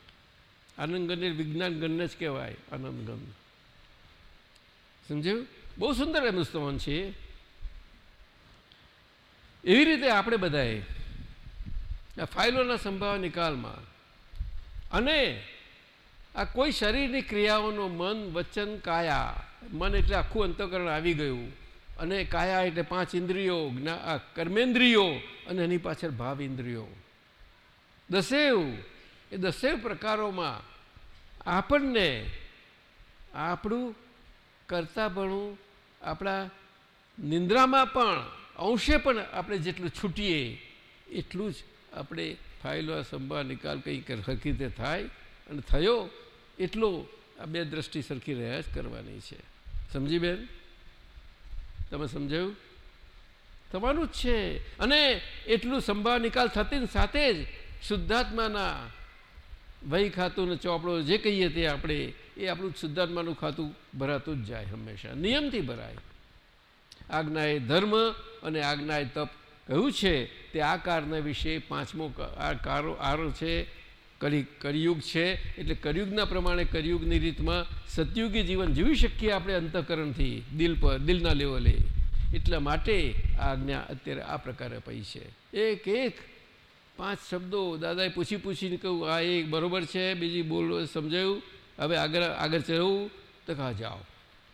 આનંદ ગણ એ વિજ્ઞાનગન જ કહેવાય, આનંદ ગણ સમજાયું? બહુ સુંદર એમનું સ્તવન છે. એવી રીતે આપણે બધાએ આ ફાઇલોના સંભાવ નિકાલમાં અને આ કોઈ શરીરની ક્રિયાઓનો મન, વચન, કાયા, મન એટલે આખું અંતકરણ આવી ગયું અને કાયા એટલે પાંચ ઇન્દ્રિયો કર્મેન્દ્રિયો અને એની પાછળ ભાવ ઇન્દ્રિયો. દસેવ એ દસેય પ્રકારોમાં આપણને આપણું કરતાપણું, આપણા નિંદ્રામાં પણ, અંશે પણ આપણે જેટલું છૂટીએ, એટલું જ આપણે ફાઇલો સંભાળ નિકાલ કંઈક રીતે થાય અને થયો, એટલો આ બે દ્રષ્ટિ સરખી રહ્યા જ કરવાની છે. સમજી બેન? તમે સમજાયું? તમારું જ છે. અને એટલું સંભાળ નિકાલ થતી સાથે જ શુદ્ધાત્માના વહી ખાતું ને ચોપડો જે કહીએ તે આપણે, એ આપણું શુદ્ધાત્માનું ખાતું ભરાતું જ જાય હંમેશા. નિયમથી ભરાય. આજ્ઞાએ ધર્મ અને આજ્ઞાએ તપ કહ્યું છે તે આ કારના વિશે પાંચમો આ કારો આરો છે, કલી કરિયુગ છે. એટલે કરિયુગના પ્રમાણે કરિયુગની રીતમાં સતયુગી જીવન જીવી શકીએ આપણે અંતઃકરણથી, દિલ પર, દિલના લેવલે. એટલા માટે આ આજ્ઞા અત્યારે આ પ્રકારે પઈ છે. એક એક પાંચ શબ્દો દાદાએ પૂછી પૂછીને કહ્યું, આ એક બરોબર છે. બીજી બોલ સમજાયું, હવે આગળ આગળ ચડવું તો કહા જાઓ.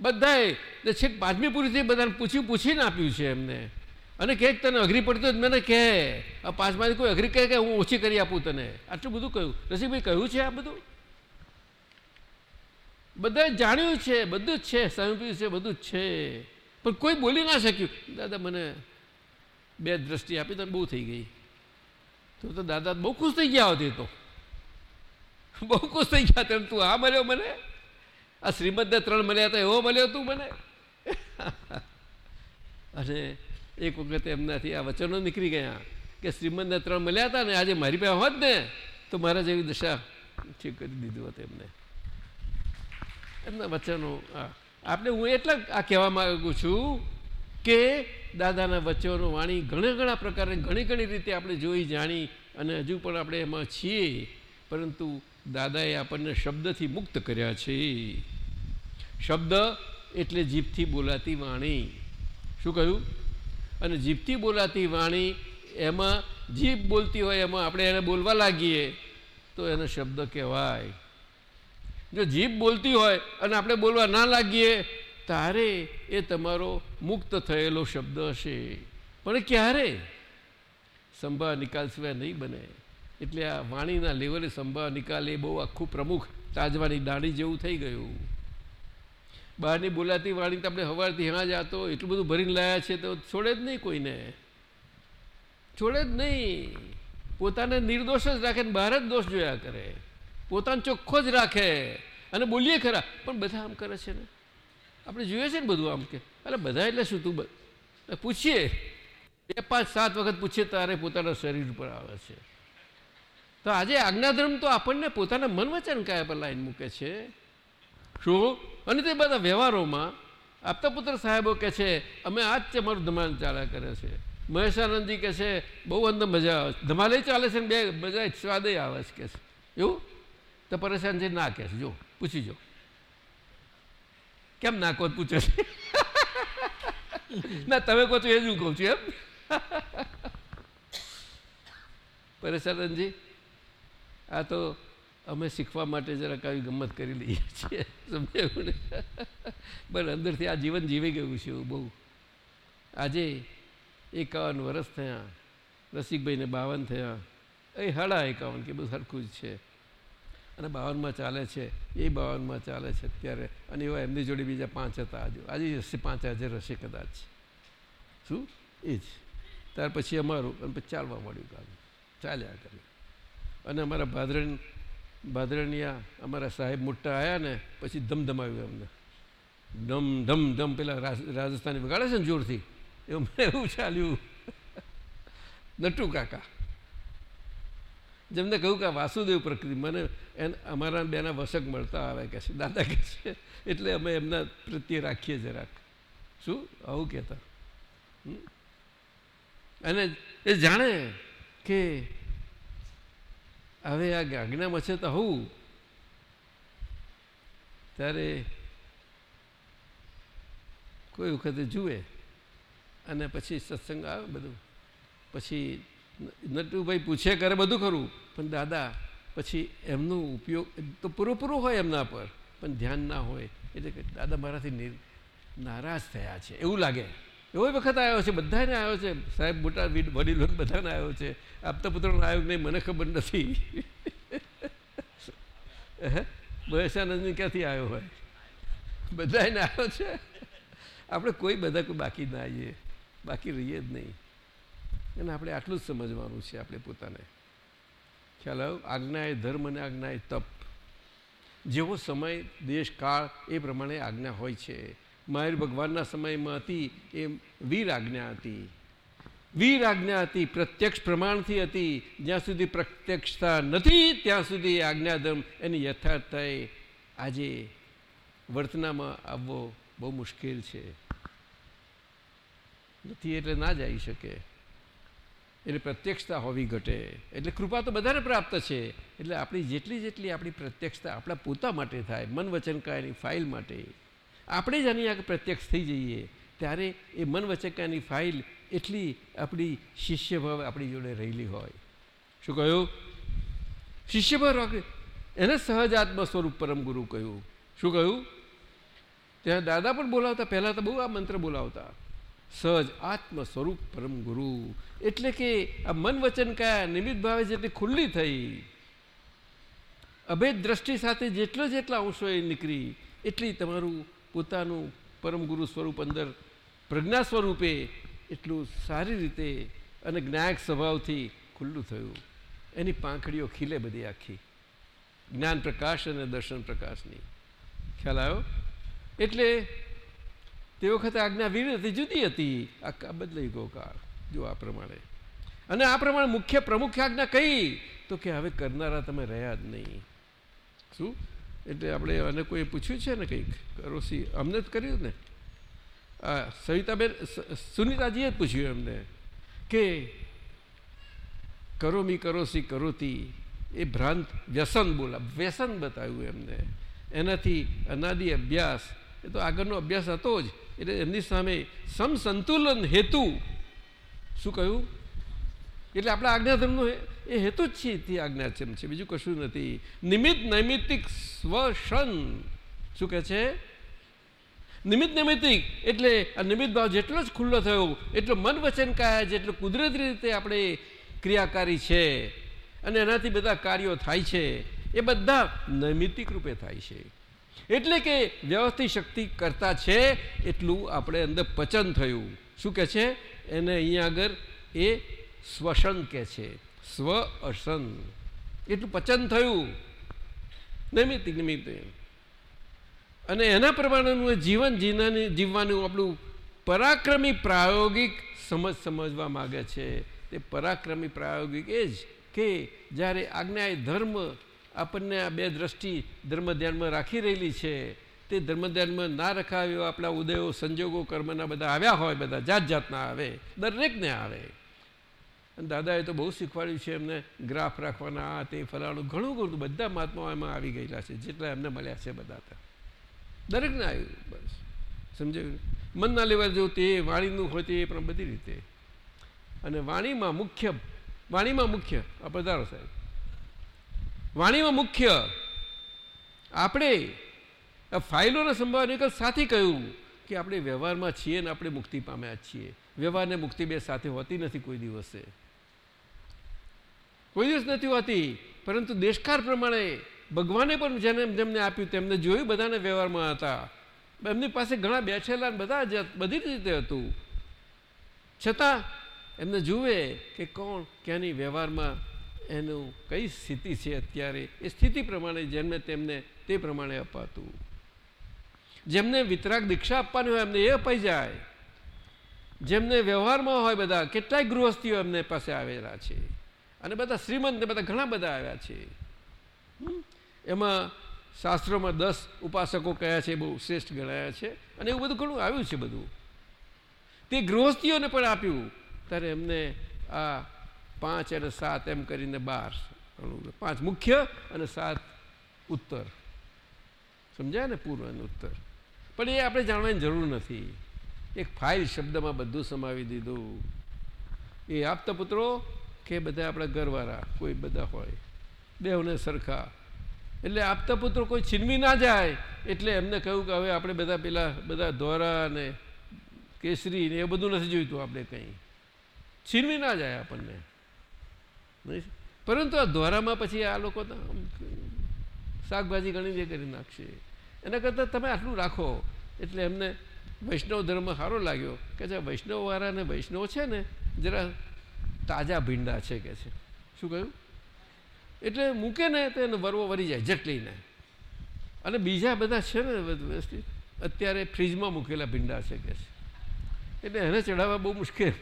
બધાએ છેક પાંચમી પૂરીથી બધાને પૂછી પૂછીને આપ્યું છે એમને. અને કહે તને અઘરી પડતી હોય મને કહે. આ પાંચમાંથી કોઈ અઘરી કહે કે હું ઓછી કરી આપું તને? આટલું બધું કહ્યું. રસીભાઈ કહ્યું છે આ બધું? બધાએ જાણ્યું છે, બધું જ છે, સાંભળ્યું છે, બધું જ છે. પણ કોઈ બોલી ના શક્યું. દાદા, મને બે દ્રષ્ટિ આપી તો બહુ થઈ ગઈ. તો તો દાદા બહુ ખુશ થઈ ગયા હતી તો. બહુ ખુશ થઈ ગયા તેમ તું આ મળ્યો મને? આ શ્રીમદને ત્રણ મળ્યા હતા એવો મળ્યો તું મને? અને એક વખત એમનાથી આ વચનો નીકળી ગયા કે શ્રીમદને ત્રણ મળ્યા હતા ને આજે મારી પાસે હોત ને, તો મારા જેવી દશા ઠીક કરી દીધું હતું એમને. એમના વચનો આપણે હું એટલા આ કહેવા માગું છું કે દાદાના વચ્ચેનો વાણી ઘણા ઘણા પ્રકારે ઘણી ઘણી રીતે આપણે જોઈ, જાણી અને હજુ પણ આપણે એમાં છીએ. પરંતુ દાદાએ આપણને શબ્દથી મુક્ત કર્યા છે. શબ્દ એટલે જીભથી બોલાતી વાણી. શું કહ્યું? અને જીભથી બોલાતી વાણી એમાં જીભ બોલતી હોય એમાં આપણે એને બોલવા લાગીએ તો એને શબ્દ કહેવાય. જો જીભ બોલતી હોય અને આપણે બોલવા ના લાગીએ તારે એ તમારો મુક્ત થયેલો શબ્દ હશે. પણ ક્યારે? સંભાળ નિકાલ સિવાય નહીં બને. એટલે આ વાણીના લેવલે સંભાળ નિકાલ એ બહુ આખું પ્રમુખ તાજવાની દાણી જેવું થઈ ગયું. બહારની બોલાતી વાણી તો આપણે સવારથી હા જાતો એટલું બધું ભરીને લાયા છે તો છોડે જ નહીં કોઈને. છોડે જ નહીં. પોતાને નિર્દોષ જ રાખે ને બહાર જ દોષ જોયા કરે. પોતાને ચોખ્ખો જ રાખે. અને બોલીએ ખરા. પણ બધા આમ કરે છે ને? આપણે જોઈએ છે ને બધું આમ કે, અરે બધા એટલે શું તું પૂછીએ. બે, પાંચ, સાત વખત પૂછીએ, તારે પોતાના શરીર ઉપર આવે છે. તો આજે આજ્ઞાધર્મ તો આપણને પોતાના મન વચન કાયા પર લાઈન મૂકે છે. શું? અને તે બધા વ્યવહારોમાં આપતા પુત્ર સાહેબો કે છે, અમે આ જ અમારું ધમાલ ચાલ્યા કરે છે. મહેશાનંદજી કે છે, બહુ અંદર મજા આવે છે. ધમાલે ચાલે છે ને બે મજા સ્વાદે આવે છે કે છે. એવું? તો પરેશાનજી ના કહે છે. જો, પૂછી જો. કેમ ના કોઈ પૂછે છે? ના, તમે કહો છો એ જ હું કહું છું, એમ? પરેશાનંદજી આ તો અમે શીખવા માટે જરાક આવી ગમત કરી લઈએ છીએ સમજાયું ને પણ અંદરથી આ જીવન જીવી ગયું છે બહુ. આજે એકાવન વર્ષ થયા, રસિકભાઈને બાવન થયા. એ હાડા એકાવન, કે બધું સરખું જ છે. અને બાવનમાં ચાલે છે. એ બાવનમાં ચાલે છે અત્યારે. અને એવા એમની જોડે બીજા પાંચ હતા આજુ આજે હશે પાંચ હાજર હશે કદાચ. શું? એ જ ત્યાર પછી અમારું, અને પછી ચાલવા મળ્યું ગામ. ચાલ્યા કરે. અને અમારા ભાદરણ, ભાદરણિયા અમારા સાહેબ મોટા આવ્યા ને, પછી ધમધમાવ્યું અમને. ધમ ધમ ધમ પેલા રાજસ્થાની વગાડે છે ને જોરથી. એવું એવું ચાલ્યું. નટુ કાકા. જેમને કહ્યું કે વાસુદેવ પ્રકૃતિ, મને એને અમારા બેના વસક મળતા આવે કે છે, દાદા કે છે, એટલે અમે એમના પ્રત્યે રાખીએ જરાક. શું? આવું કહેતા. અને એ જાણે કે હવે આ આજ્ઞામાં છે તો હું ત્યારે કોઈ વખતે જુએ અને પછી સત્સંગ આવે બધું. પછી નટુભાઈ પૂછે, કરે બધું ખરું? પણ દાદા પછી એમનો ઉપયોગ, તો પૂરેપૂરો હોય એમના પર, પણ ધ્યાન ના હોય, એટલે કે દાદા મારાથી નારાજ થયા છે. એવું લાગે. એવો વખત આવ્યો છે, બધાને આવ્યો છે, સાહેબ મોટા વડીલો બધાને આવ્યો છે આપતા પુત્રનો આવ્યો નહીં, મને ખબર નથી. મહેશાનંદની ક્યાંથી આવ્યો હોય? બધાને આવ્યો છે. આપણે કોઈ બધા કોઈ બાકી ના આવીએ. બાકી રહીએ જ નહીં. અને આપણે આટલું જ સમજવાનું છે, આપણે પોતાને. ખ્યાલ આવ્યો? આજ્ઞા એ ધર્મ અને આજ્ઞા એ તપ. જેવો સમય, દેશ, કાળ એ પ્રમાણે આજ્ઞા હોય છે. મહાવીર ભગવાનના સમયમાં હતી એ વીર આજ્ઞા હતી. વીર આજ્ઞા હતી, પ્રત્યક્ષ પ્રમાણથી હતી. જ્યાં સુધી પ્રત્યક્ષતા નથી, ત્યાં સુધી આજ્ઞા આજ્ઞાધર્મ એની યથાર્થતાએ આજે વર્તનામાં આવવો બહુ મુશ્કેલ છે. નથી એટલે ના જઈ શકે. એટલે પ્રત્યક્ષતા હોવી ઘટે. એટલે કૃપા તો બધાને પ્રાપ્ત છે. એટલે આપણી જેટલી જેટલી આપણી પ્રત્યક્ષતા આપણા પોતા માટે થાય, મન વચન ફાઇલ માટે. આપણે જ આની આગળ પ્રત્યક્ષ થઈ જઈએ, ત્યારે એ મન વચન ફાઇલ એટલી આપણી શિષ્યભાવ આપણી જોડે રહેલી હોય. શું કહ્યું? શિષ્યભાવ એને સહજાત્મ સ્વરૂપ પરમ ગુરુ કહ્યું. શું કહ્યું? ત્યાં દાદા પણ બોલાવતા, પહેલાં તો બહુ આ મંત્ર બોલાવતા. સહજ આત્મ સ્વરૂપ પરમ ગુરુ. એટલે કે આ મન વચન કયા નિમિત્ત ભાવે જેટલી ખુલ્લી થઈ, અભેદ દ્રષ્ટિ સાથે જેટલો જેટલા અંશો એ નીકળી, એટલી તમારું પોતાનું પરમ ગુરુ સ્વરૂપ અંદર પ્રજ્ઞા સ્વરૂપે એટલું સારી રીતે અને જ્ઞાયક સ્વભાવથી ખુલ્લું થયું. એની પાંખડીઓ ખીલે બધી આખી. જ્ઞાન પ્રકાશ અને દર્શન પ્રકાશની. ખ્યાલ આવ્યો? એટલે તે વખતે આજ્ઞા વીર હતી જુદી હતી. આ બદલાઈ ગયો કાળ. જો આ પ્રમાણે. અને આ પ્રમાણે મુખ્ય પ્રમુખ આજ્ઞા કઈ? તો કે હવે કરનારા તમે રહ્યા જ નહીં. શું? એટલે આપણે અને કોઈ પૂછ્યું છે ને કંઈક? કરોસી અમને જ કર્યું ને? આ સવિતાબેન સુનિતાજીએ જ પૂછ્યું એમને કે કરોમી કરોસી કરોતી એ ભ્રાંત વ્યસન બોલા. વ્યસન બતાવ્યું એમને. એનાથી અનાદિ અભ્યાસ. એ તો આગળનો અભ્યાસ હતો જ. એટલે એમની સામે સમસંતુલન હેતુ. શું કહ્યું? એટલે આપણા આજ્ઞાધર્મનો એ હેતુ જ છે તે આજ્ઞાધર્મ છે બીજું કશું નથી. નિમિત્ત નૈમિત્તિક સ્વશન. શું કહે છે? નિમિત્ત નૈમિત્તિક એટલે આ નિમિત્ત ભાવ જેટલો જ ખુલ્લો થયો, એટલો મન વચન કાયા જેટલો કુદરતી રીતે આપણે ક્રિયાકારી છે. અને એનાથી બધા કાર્યો થાય છે. એ બધા નૈમિત્તિક રૂપે થાય છે. એટલે કે વ્યવસ્થિત શક્તિ કરતા છે એટલું આપણે અંદર પચન થયું. શું કહે છે? એને અહીંયા આગળ એ શ્વસન કહે છે. સ્વ અસન. એટલું પચન થયું. નૈમિત્તિક નિમિત્તે. અને એના પ્રમાણેનું જીવન જીવવાની જીવવાનું આપણું પરાક્રમી પ્રાયોગિક સમજ સમજવા માગે છે. તે પરાક્રમી પ્રાયોગિક એ જ કે જ્યારે આજ્ઞાએ ધર્મ આપણને આ બે દ્રષ્ટિ ધર્મ ધ્યાનમાં રાખી રહેલી છે. તે ધર્મ ધ્યાનમાં ના રખાવ્યો આપણા ઉદયો, સંજોગો, કર્મના બધા આવ્યા હોય, બધા જાત જાતના આવે, દરેકને આવે. અને દાદાએ તો બહુ શીખવાડ્યું છે એમને ગ્રાફ રાખવાના, આ તે ફલાણું, ઘણું ઘણું બધા મહાત્માઓ એમાં આવી ગયેલા છે, જેટલા એમને મળ્યા છે બધા દરેકને આવ્યું, બસ. સમજાયું? મનના લેવા જો તે વાણીનું હોય તે, પણ બધી રીતે. અને વાણીમાં મુખ્ય વાણીમાં મુખ્ય, આ પધારો સાહેબ. વાણીમાં મુખ્ય આપણે આ ફાઇલોને સંભાળવાની એક સાથે કહ્યું કે આપણે વ્યવહારમાં છીએ ને આપણે મુક્તિ પામ્યા છીએ. વ્યવહારને મુક્તિ બે સાથે હોતી નથી કોઈ દિવસે. કોઈ દિવસ નથી હોતી, પરંતુ દેશકાર પ્રમાણે ભગવાને પણ જેને જેમને આપ્યું તેમને જોયું બધાને વ્યવહારમાં હતા. એમની પાસે ઘણા બેઠેલા બધા જ બધી રીતે હતું. છતાં એમને જુએ કે કોણ, ક્યાંની વ્યવહારમાં એનું કઈ સ્થિતિ છે અત્યારે? એ સ્થિતિ પ્રમાણે જેમને તેમને તે પ્રમાણે અપાતું. જેમને વિતરાગ દીક્ષા આપવાની હોય, એમને એ અપાઈ જાય. જેમને વ્યવહારમાં હોય બધા, કેટલાય ગૃહસ્થીઓ એમને પાસે આવેલા છે. અને બધા શ્રીમંત બધા ઘણા બધા આવ્યા છે. એમાં શાસ્ત્રોમાં દસ ઉપાસકો કયા છે બહુ શ્રેષ્ઠ ગણાયા છે. અને એવું બધું ઘણું આવ્યું છે બધું. તે ગૃહસ્થીઓને પણ આપ્યું. ત્યારે એમને આ પાંચ અને સાત એમ કરીને બાર પાંચ મુખ્ય અને સાત ઉત્તર. સમજાય ને? પૂર્વ અને ઉત્તર. પણ એ આપણે જાણવાની જરૂર નથી. એક ફાઇલ શબ્દમાં બધું સમાવી દીધું. એ આપતા પુત્રો કે બધા આપણા ઘરવાળા, કોઈ બધા હોય. બેવને સરખા. એટલે આપતા પુત્રો કોઈ છીનવી ના જાય. એટલે એમને કહ્યું કે હવે આપણે બધા પેલા બધા ધોરા ને કેસરી ને એ બધું નથી જોઈતું આપણે કંઈ. છીનવી ના જાય આપણને. પરંતુ આ ધોરામાં પછી આ લોકો શાકભાજી ઘણી જે કરી નાખશે. એના કરતાં તમે આટલું રાખો, એટલે એમને વૈષ્ણવ ધર્મ સારો લાગ્યો. કે જે વૈષ્ણવવાળાને વૈષ્ણવ છે ને, જરા તાજા ભીંડા છે કે છે. શું કહ્યું? એટલે મૂકે ને તો એને વરવો વરી જાય જટલીને અને બીજા બધા છે ને વ્યવસ્થિત અત્યારે ફ્રીજમાં મૂકેલા ભીંડા છે કે છે. એટલે એને ચડાવવા બહુ મુશ્કેલ.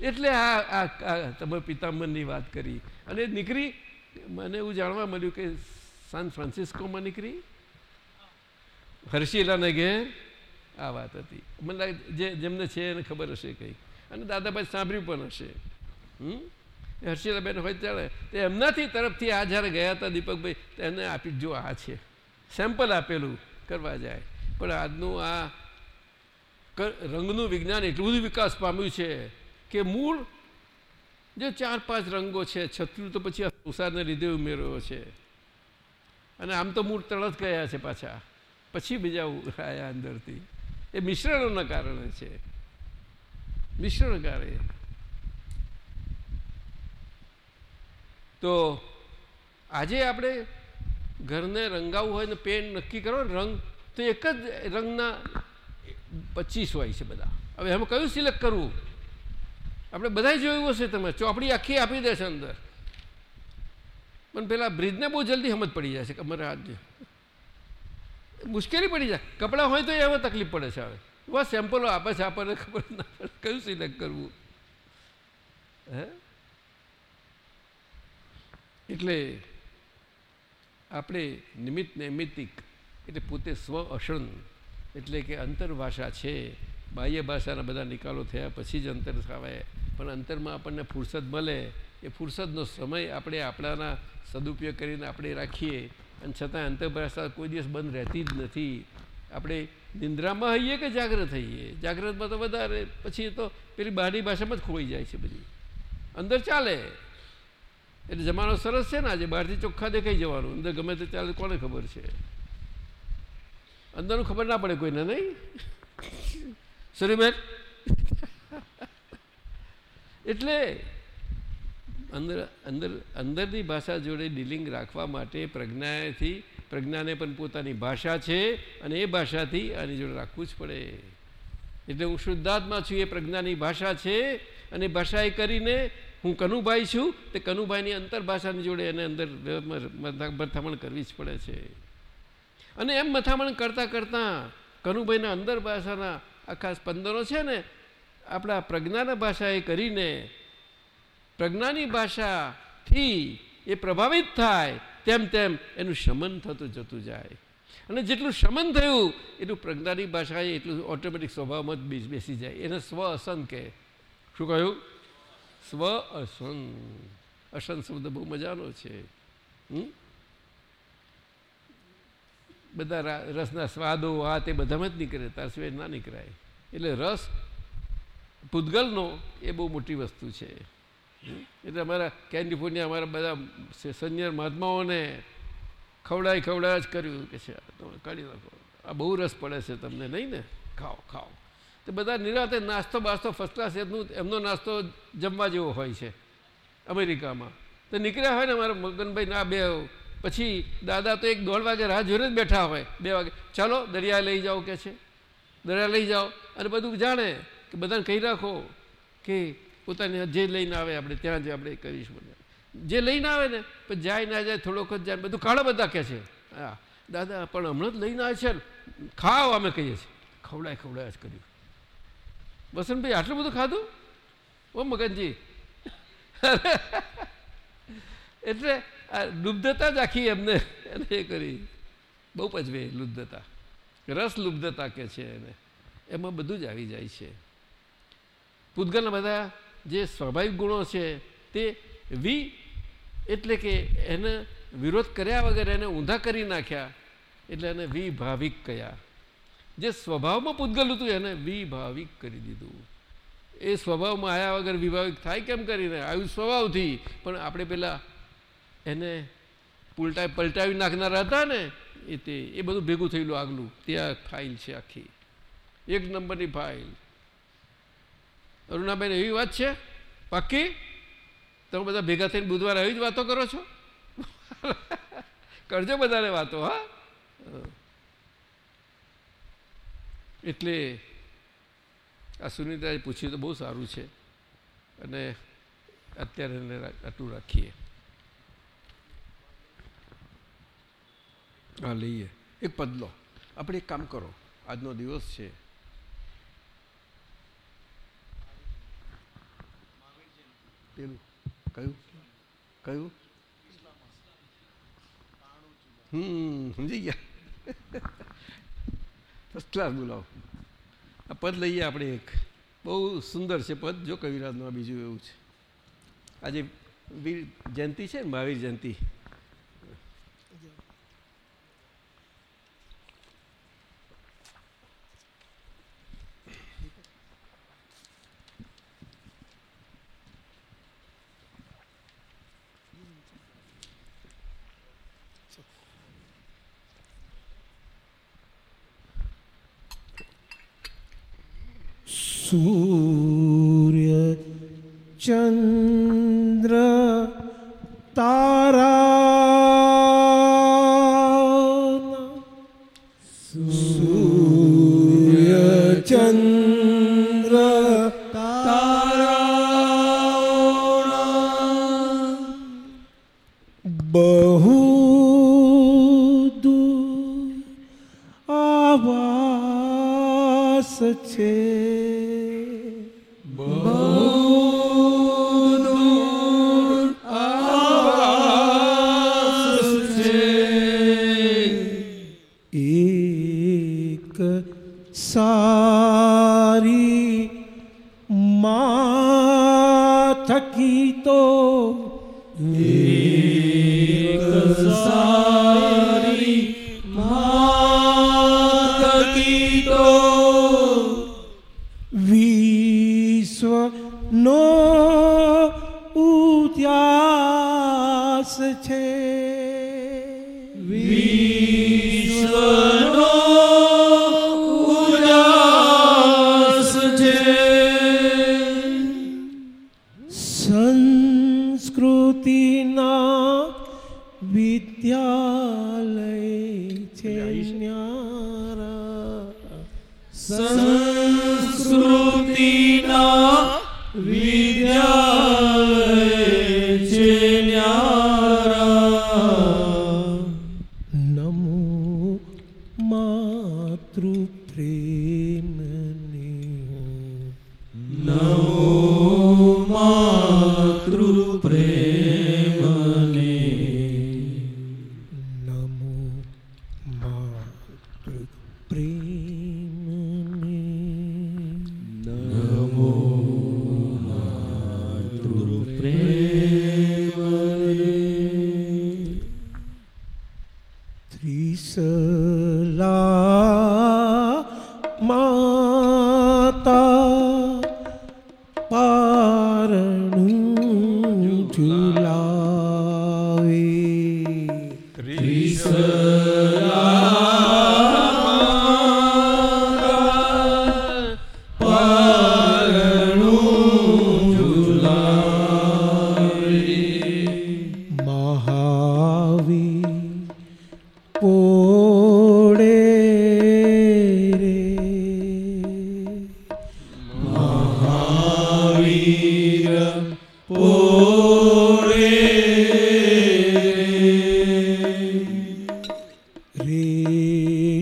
એટલે આ આ તમે પિતાંબરની વાત કરી. અને નીકળી મને એવું જાણવા મળ્યું કે સાન ફ્રાન્સિસ્કોમાં નીકળી હર્ષિલાને ઘેર આ વાત હતી. મને લાગે જે, જેમને છે એને ખબર હશે કંઈક. અને દાદાભાઈ સાંભળ્યું પણ હશે. હમ? હર્ષિલાબેન હોય ત્યારે. તે એમનાથી તરફથી આ જ્યારે ગયા હતા દીપકભાઈ તેને આપી જો આ છે. સેમ્પલ આપેલું કરવા જાય. પણ આજનું આ રંગનું વિજ્ઞાન એટલું બધું વિકાસ પામ્યું છે. કે મૂળ જે ચાર પાંચ રંગો છે, છત્રુ તો પછી સંસારને લીધે ઉમેર્યો છે. અને આમ તો મૂળ તળત ગયા છે પાછા. પછી બીજા આયા અંદરથી. એ મિશ્રણોના કારણે છે. મિશ્રણ કારણે તો આજે આપણે ઘરને રંગાવવું હોય ને પેન્ટ નક્કી કરો, રંગ તો એક જ રંગના પચીસ હોય છે બધા. હવે એમાં કયું સિલેક્ટ કરવું? આપણે બધાય જોયું હશે તમે. ચોપડી આખી આપી દેશે અંદર. પણ પેલા બ્રિજને બહુ જલ્દી સમજ પડી જાય છે આજ મુશ્કેલી પડી જાય. કપડાં હોય તો એમાં તકલીફ પડે છે હવે. બસ સેમ્પલો આપે છે આપણને ખબર ના પડે કયું સિલેક્ટ કરવું. હે? એટલે આપણે નિમિત્ત નૈમિત્તિક એટલે પોતે સ્વ અસણ એટલે કે અંતરભાષા છે. બાહ્ય ભાષાના બધા નિકાલો થયા પછી જ અંતર આવે. પણ અંતરમાં આપણને ફુરસદ મળે, એ ફુરસદનો સમય આપણે આપણાના સદુપયોગ કરીને આપણે રાખીએ. અને છતાં અંતરભાષા કોઈ દિવસ બંધ રહેતી જ નથી. આપણે નિંદ્રામાં હઈએ કે જાગ્રત થઈએ જાગ્રતમાં તો વધારે. પછી તો પેલી બહારની ભાષામાં જ ખોવાઈ જાય છે બધી. અંદર ચાલે. એટલે જમાનો સરસ છે ને આજે? બહારથી ચોખ્ખા દેખાઈ જવાનું. અંદર ગમે તે ચાલે, કોને ખબર છે? અંદરનું ખબર ના પડે કોઈને, નહીં? સરીબેન એટલે અંદર અંદર, અંદરની ભાષા જોડે ડીલિંગ રાખવા માટે પ્રજ્ઞાથી પ્રજ્ઞાને પણ પોતાની ભાષા છે અને એ ભાષાથી આની જોડે રાખવું જ પડે. એટલે હું શુદ્ધાત્મા છું, એ પ્રજ્ઞાની ભાષા છે અને ભાષાએ કરીને હું કનુભાઈ છું, તે કનુભાઈની અંતર ભાષાની જોડે એને અંદર મથામણ કરવી જ પડે છે. અને એમ મથામણ કરતાં કરતાં કનુભાઈના અંદર ભાષાના આખા સ્પંદનો છે ને આપણા પ્રજ્ઞાના ભાષાએ કરીને પ્રજ્ઞાની ભાષાથી એ પ્રભાવિત થાય, તેમ તેમ એનું શમન થતું જતું જાય. અને જેટલું શમન થયું, એટલું પ્રજ્ઞાની ભાષાએ એટલું ઓટોમેટિક સ્વભાવમાં જ બેસ- જાય. એને સ્વ અસંગ કહે. શું કહ્યું? સ્વ અસંગ. અસંગ શબ્દ બહુ મજાનો છે? બધા રસના સ્વાદો, આ તે બધામાં જ નીકળે. તાર સિવાય ના નીકળાય. એટલે રસ પૂતગલનો એ બહુ મોટી વસ્તુ છે. એટલે અમારા કેલિફોર્નિયા, અમારા બધા સન્યર મહાત્માઓને ખવડાય ખવડાય જ કર્યું કે છે તમે કાઢી નાખો. આ બહુ રસ પડે છે તમને, નહીં ને? ખાઓ ખાઓ. તો બધા નિરાતે નાસ્તો બાસ્તો ફર્સ્ટ ક્લાસ એમનું, એમનો નાસ્તો જમવા જેવો હોય છે, અમેરિકામાં. તો નીકળ્યા હોય ને અમારા મગનભાઈ ના બે, પછી દાદા તો એક દોઢ વાગે રાહ જોઈને જ બેઠા હોય, બે વાગે. ચાલો, દરિયા લઈ જાઓ, કે છે. દરિયા લઈ જાઓ. અને બધું જાણે. કે બધાને કહી રાખો કે પોતાને જે લઈને આવે આપણે, ત્યાં જ આપણે કરીશું જે લઈને આવે ને, પણ જાય ના જાય, થોડોક જ જાય, બધું કાળા બધા કહે છે. હા, દાદા, પણ હમણાં જ લઈને આવે છે ખાઓ, અમે કહીએ છીએ. ખવડાય ખવડાય, જ કર્યું. વસંતભાઈ, આટલું બધું ખાધું? ઓ મગનજી. એટલે આ લુબ્ધતા જ આખી એમને, એને એ કરી. બહુ પજવે લુબ્ધતા રસ લુબ્ધતા કે છે એને. એમાં બધું જ આવી જાય છે. પૂતગલના બધા જે સ્વાભાવિક ગુણો છે તે વી એટલે કે એને વિરોધ કર્યા વગર એને ઊંધા કરી નાખ્યા એટલે એને વિભાવિક કયા. જે સ્વભાવમાં પૂતગલ હતું એને વિભાવિક કરી દીધું. એ સ્વભાવમાં આવ્યા વગર વિભાવિક થાય કેમ કરીને? આવ્યું સ્વભાવથી. પણ આપણે પેલા એને પુલટા પલટાવી નાખનારા હતા ને, એ તે, એ બધું ભેગું થયેલું આગલું. ત્યાં ફાઇલ છે આખી. એક નંબરની ફાઇલ. અરુણાબેન એવી વાત છે? પાક્કી? તમે બધા ભેગા થઈને બુધવારે આવી જ વાતો કરો છો? કરજો બધાને વાતો, હા? એટલે આ સુનિતાએ પૂછ્યું તો બહુ સારું છે. અને અત્યારે એને આટલું રાખીએ. હા, લઈએ. એક પદલો આપણે એક કામ કરો. આજનો દિવસ છે. પેલું, કયું? કયું? હમ, સમજી ગયા. ફર્સ્ટ ક્લાસ બોલાવો. આ પદ લઈએ આપણે એક. બહુ સુંદર છે પદ, જો કવિરાજનું આ બીજું એવું છે. આજે વીર જયંતિ છે ને, મહાવીર જયંતિ. સૂર્ય ચંદ્ર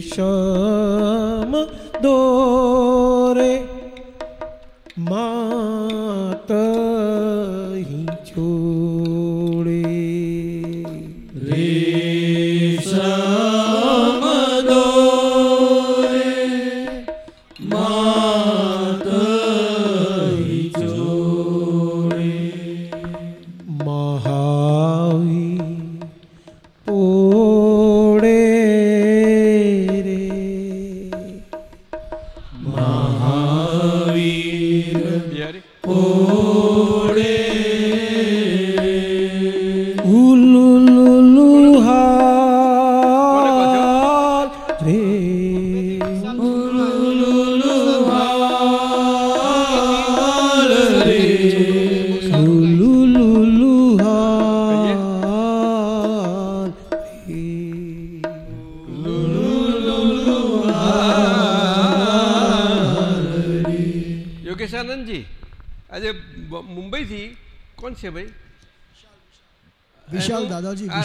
રેશમ દોરે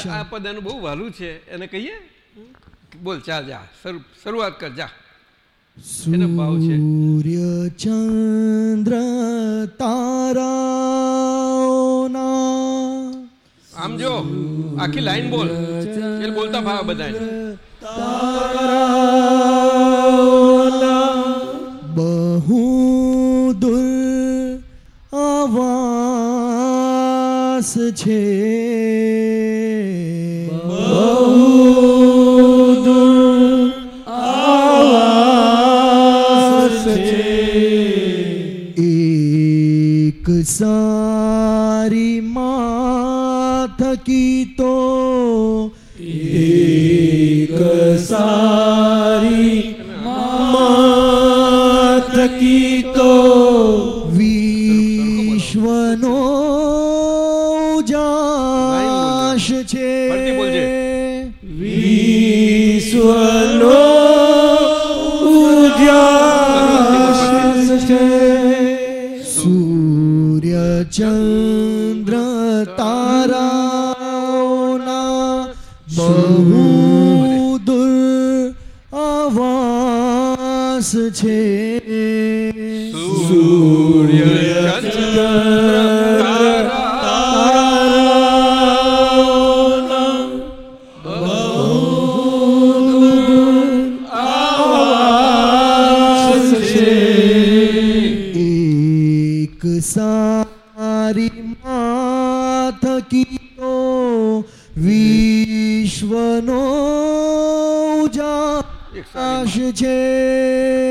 આ- પદ એનું બહુ વાલું છે. એને કહીએ? બોલ ચાલ જા. શરૂઆત કર જા. ભાવ છે. સૂર્ય ચંદ્ર તારાઓના આમ જો આખી લાઈન બોલ. એટલે બોલતા ભાવ બધા બહુ દુર આવાસ છે. એક સારી માં થકી તો એક સારી થકી ચંદ્ર તારાઓના બહુ દુર આવાસ છે સૂર્ય ચંદ્ર એક સારી ઉજાસ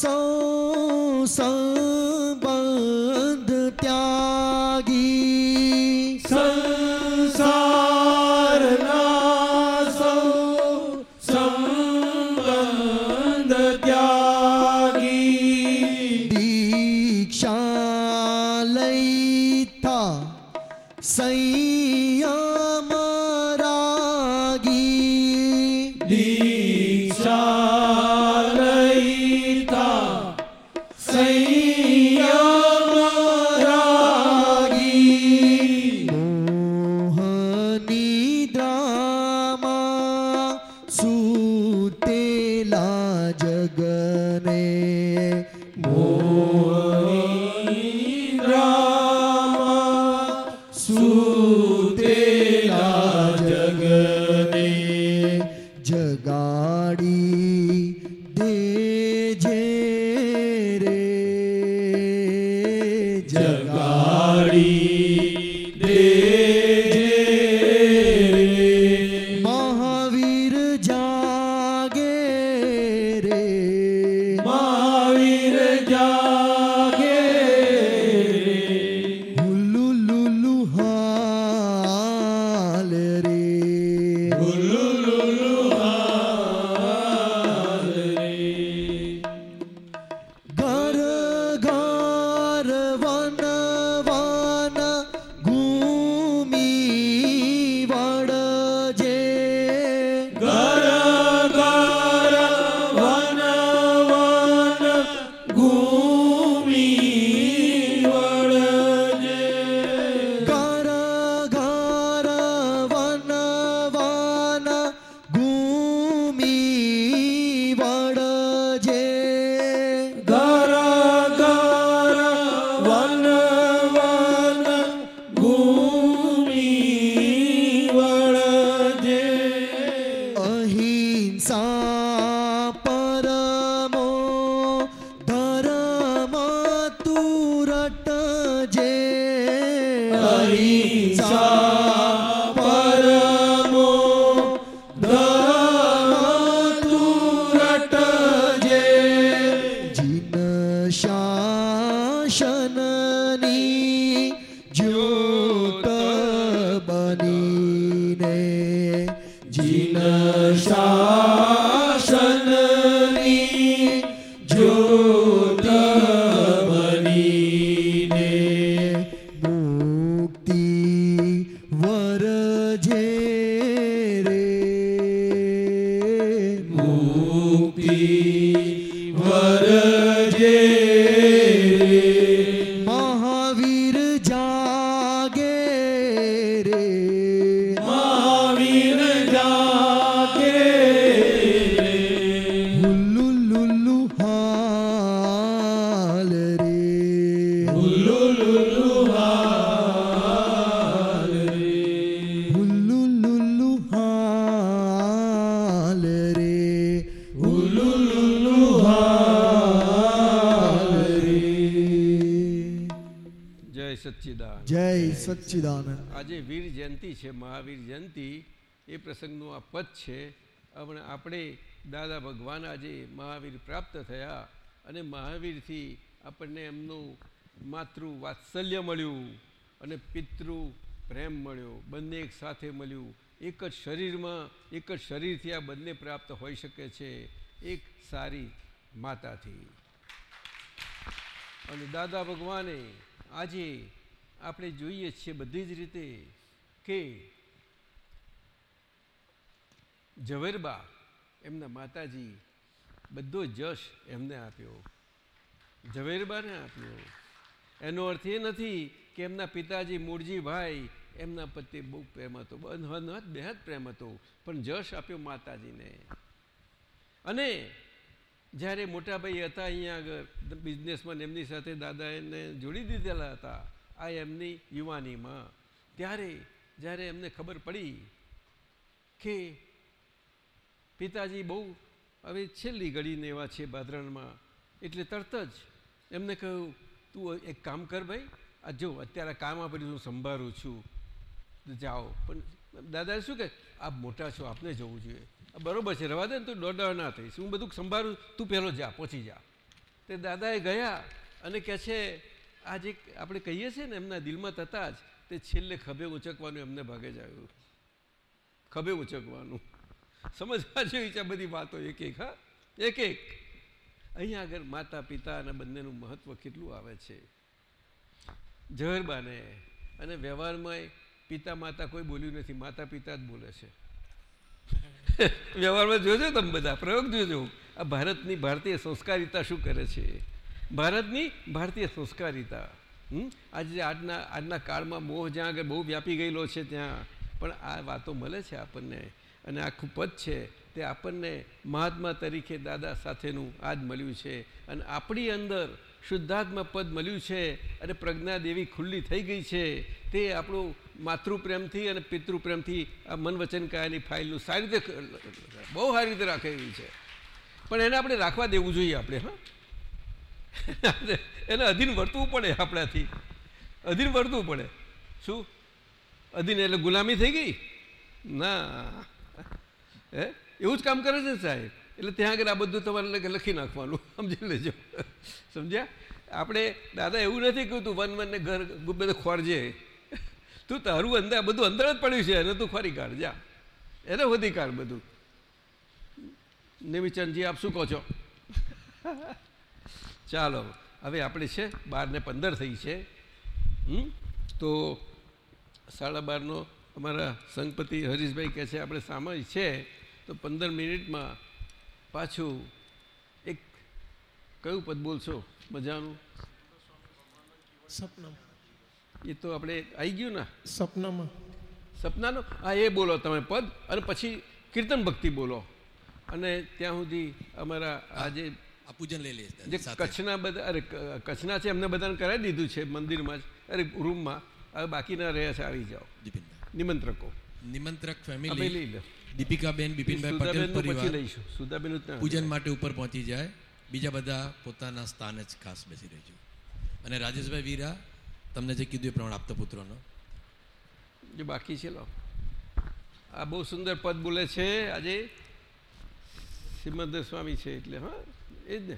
સંસારના સૌ આજે વીર જયંતિ છે, મહાવીર જયંતિ, એ પ્રસંગનું આ પદ છે. હમણાં આપણે દાદા ભગવાન આજે મહાવીર પ્રાપ્ત થયા અને મહાવીરથી આપણને એમનું માતૃ વાત્સલ્ય મળ્યું અને પિતૃ પ્રેમ મળ્યો. બંને એક સાથે મળ્યું. એક જ શરીરમાં, એક જ શરીરથી આ બંને પ્રાપ્ત હોઈ શકે છે. એક સારી માતાથી. અને દાદા ભગવાને આજે આપણે જોઈએ છીએ બધી જ રીતે કે ઝવેરબા એમના માતાજી બધો જશ એમને આપ્યો. ઝવેરબાને આપ્યો. એનો અર્થ એ નથી કે એમના પિતાજી મૂળજીભાઈ એમના પ્રત્યે બહુ પ્રેમ હતો. બે જ પ્રેમ હતો. પણ જશ આપ્યો માતાજીને. અને જ્યારે મોટાભાઈ હતા અહીંયા આગળ બિઝનેસમેન એમની સાથે દાદા એને જોડી દીધેલા હતા આ એમની યુવાનીમાં. ત્યારે જ્યારે એમને ખબર પડી કે પિતાજી બહુ હવે છેલ્લી ઘડીને એવા છે બાદરણમાં, એટલે તરત જ એમને કહ્યું, તું એક કામ કર ભાઈ, આ જો અત્યારે કામ આપેલું હું સંભાળું છું, જાઓ. પણ દાદાએ શું કે આપ મોટા છો, આપને જવું જોઈએ. બરોબર છે, રવા દે ને તું દોડા ના થઈશ, હું બધું સંભાળું, તું પહેલો જા પહોંચી જા. તે દાદાએ ગયા અને કહે છે આ જે આપણે કહીએ છીએ ને, એમના દિલમાં થતાં જ તે છેલ્લે ખભે ઉચકવાનું એમને ભાગે જ આવ્યું. ખભે ઉચકવાનું. સમજવા જેવી છે બધી વાતો એક એક હા? એક એક અહીંયા આગળ માતા, પિતા અને બંનેનું મહત્વ કેટલું આવે છે? ઝહરબાને અને વ્યવહારમાં પિતા, માતા કોઈ બોલ્યું નથી. માતા, પિતા જ બોલે છે. વ્યવહારમાં જોજો તમે બધા, પ્રયોગ જોજો. આ ભારતની ભારતીય સંસ્કારિતા શું કરે છે? ભારતની ભારતીય સંસ્કારિતા. આજે આજના આજના કાળમાં મોહ જ્યાં આગળ બહુ વ્યાપી ગયેલો છે ત્યાં. પણ આ વાતો મળે છે આપણને. અને આખું પદ છે તે આપણને મહાત્મા તરીકે દાદા સાથેનું આજ મળ્યું છે. અને આપણી અંદર શુદ્ધાત્મા પદ મળ્યું છે અને પ્રજ્ઞાદેવી ખુલ્લી થઈ ગઈ છે. તે આપણું માતૃપ્રેમથી અને પિતૃપ્રેમથી આ મન વચન ફાઇલનું સારી રીતે બહુ સારી રીતે રાખેલી છે. પણ એને આપણે રાખવા દેવું જોઈએ આપણે, હા? એને અધીન વર્તવું પડે આપણાથી. અધીન વર્તવું પડે. શું? અધીન એટલે ગુલામી થઈ ગઈ? ના. હે? એવું જ કામ કરે છે સાહેબ. એટલે ત્યાં આગળ આ બધું તમારે લખી નાખવાનું. સમજી લેજો. સમજ્યા? આપણે દાદા એવું નથી કહ્યું, તું વન વનને ઘર બધું ખોરજે. તું તારું અંદર બધું અંદર જ પડ્યું છે. એને તું ખોરી કાઢ. જા. એને વધી કાઢ બધું. નિમિચંદજી આપ શું કહો છો? ચાલો હવે આપણે છે બાર ને પંદર થઈ છે. તો સાડા બારનો અમારા સંઘપતિ હરીશભાઈ કહે છે આપણે સામાય છે. તો પંદર મિનિટમાં પાછું એક કયું પદ બોલશો? મજાનું? સપના એ તો આપણે આવી ગયું ને? સપનામાં. સપનાનો? હા એ બોલો તમે પદ અને પછી કીર્તન ભક્તિ બોલો. અને ત્યાં સુધી અમારા આજે આ પૂજન લઈ લે જે કચ્છના બધા અરે કચ્છના છે એમને બધાને કરાવી દીધું છે મંદિરમાં જ. અરે રૂમમાં. હવે બાકીના રહ્યા છે આવી જાઓ. નિમંત્રકો. નિમંત્રક ફેમિલી લઈ લો. દીપિકાબેન બિપિનભાઈ પટેલ પરિવાર. લઈશું. સુધાબેન પૂજન માટે ઉપર પહોંચી જાય. બીજા બધા પોતાના સ્થાને જ ખાસ બેસી રહેજો. અને રાજેશભાઈ વીરા તમને જે કીધું એ પ્રમાણે આપતા પુત્રોનો. જે બાકી છે લો. આ બહુ સુંદર પદ બોલે છે. આજે શ્રીમદ સ્વામી છે એટલે હા. એ જ ને.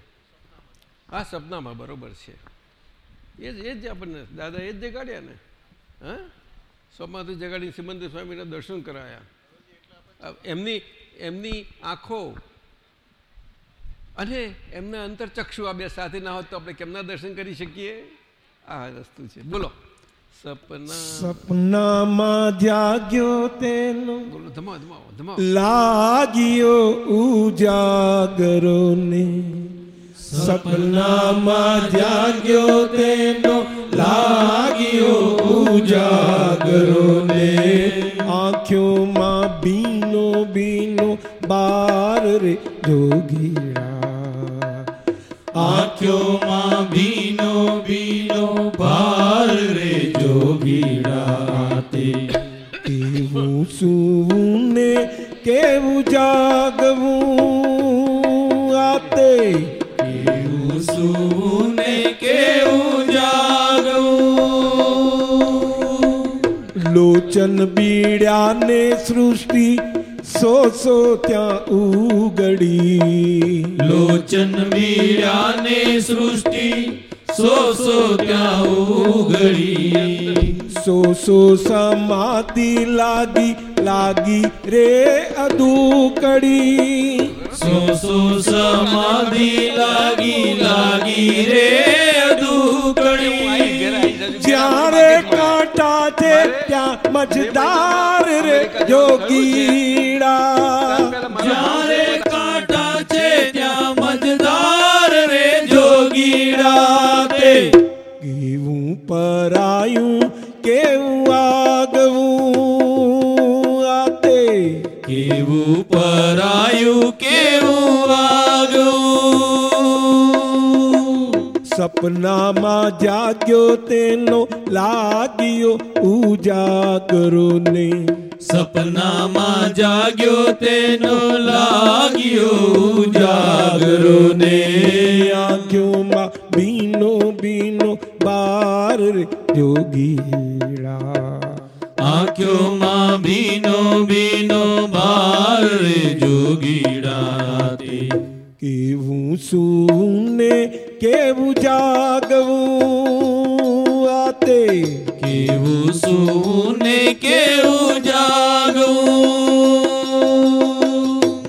હા સપનામાં બરોબર છે. એ જ એ જ આપણને દાદા એ જ જગાડ્યા ને. હા? સ્વપ્નમાંથી જગાડીને સિમંદર સ્વામીના દર્શન કરાયા. એમની એમની આંખો. અને એમના અંતરચક્ષુ આ બે સાથે ના હોત તો આપણે કેમના દર્શન કરી શકીએ? આ વસ્તુ છે. બોલો. સપનામાં જાગ્યો તેનો લાગ્યો ઉજાગરો ને સપનામાં જાગ્યો તેનો લાગ્યો ઉજાગરો ને આંખોમાં બીનો બીનો બાર રે જોગીરા આંખોમાં ભીનો જાગવું આતે કેવું સૂવું ને કેવું જાગવું. લોચન બીડ્યાને સૃષ્ટિ સો સો ત્યાં ઉગડી. લોચન બીડ્યાને સૃષ્ટિ સો સો ત્યાં ઉગડી. સો સો સમાધિ લાગી લાગી રે અદુકડી સો સો સમાધિ લાગી લાગી રે અદુકડી જ્યારે કાંટા છે ત્યાં મજદાર રે જોગીડા જ્યારે કાંટા છે ત્યાં મજદાર રે જોગીડા તે. ગીવું પરાયું કેવું સપનામાં જાગ્યો તેનો લાગ્યો ઉજાગરો ને સપનામાં જાગ્યો તેનો લાગ્યો ઉજાગરો ને આંખોમાં બીનો બીનો બાર રે જોગીડા આંખોમાં ભીનો ભીનો બાર જોગીડા કેવું સૂને કેવું જાગવું? આતે કેવું સૂવું ને કેવું જાગવું?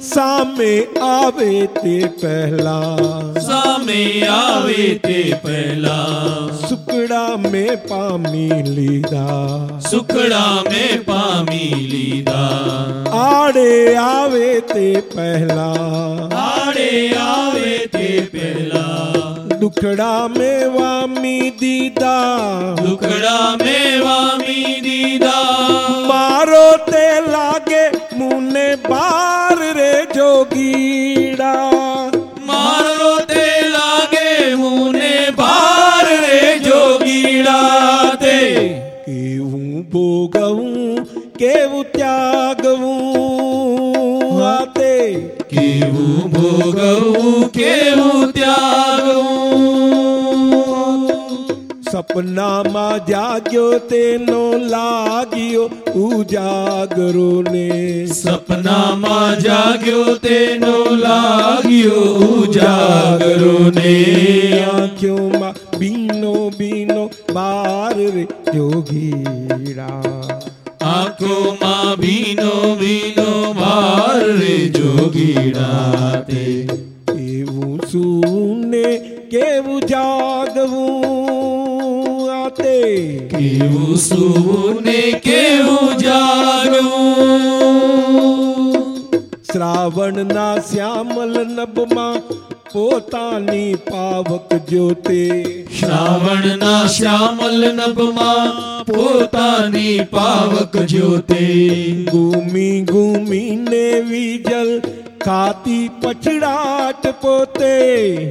સામે આવે તે પહેલા. સામે આવે તે પહેલા. સુકડા મેં પામી લીધા. સુખડા મેં પામી લીધા. આડે આવે તે પહેલા. આડે આવે તે પહેલા. દુખડા મેવા મી દીદા દુખડા મેવા મી દીદા મારો તે લાગે મુને બાર રે જોગીડા. મારો તે લાગે મુને ભાર રે જોગીડા તે. કેવું ભોગવું કેવું ત્યાગવું આતે કેવું ભોગવું કેવું ત્યાગવું. સપનામાં જાગ્યો તેનો લાગ્યો ઉજાગરો ને. સપનામાં જાગ્યો તેનો લાગ્યો ઉજાગરો ને. આંખોમાં બીનો બીનો બાર રે જોગીડા આંખોમાં ભીનો ભીનો બાર રે જોગીડા તે. એવું સુને કેવું જાગવું? આતે કેવું સૂવું ને કેવું જાગવું શ્રાવણના શ્યામલ નભમાં પોતાની પાવક જ્યોતે. શ્રાવણના શ્યામલ નભમાં પોતાની પાવક જ્યોતે. ગુમી ગુમીને વિજલ ખાતી પછડાટ પોતે.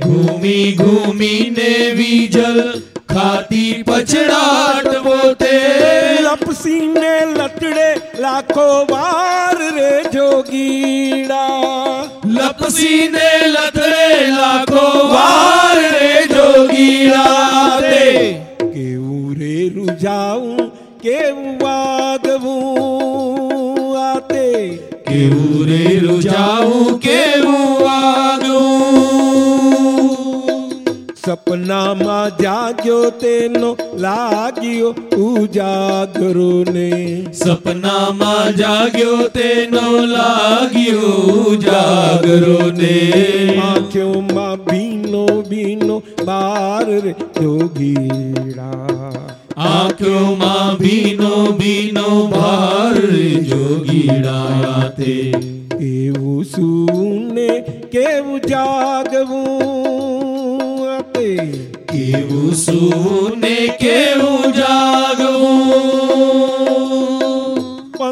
ઘૂમી ઘૂમીને વિજલ ખાતી પછડાટ પોતે. લપસીને લતડે લાખો વાર રે જોગીડા. લપસીને લતડે લાખો વાર રે જોગીડા. તે કેવું રે રૂજાવું કેવું વાગવું? આતે કેવું રે રૂજાવું કેવું સપનામાં જાગ્યો તેનો લાગ્યો ઉજાગરો ને. સપનામાં જાગ્યો તેનો લાગ્યો ઉજાગરો ને. આંખોમાં ભીનો ભીનો બાર રે જોગીડા આંખોમાં ભીનો ભીનો ભાર રે જોગીડા તે. કેવું સૂને કેવું જાગવું? કેવું સુને કેવું જાગવું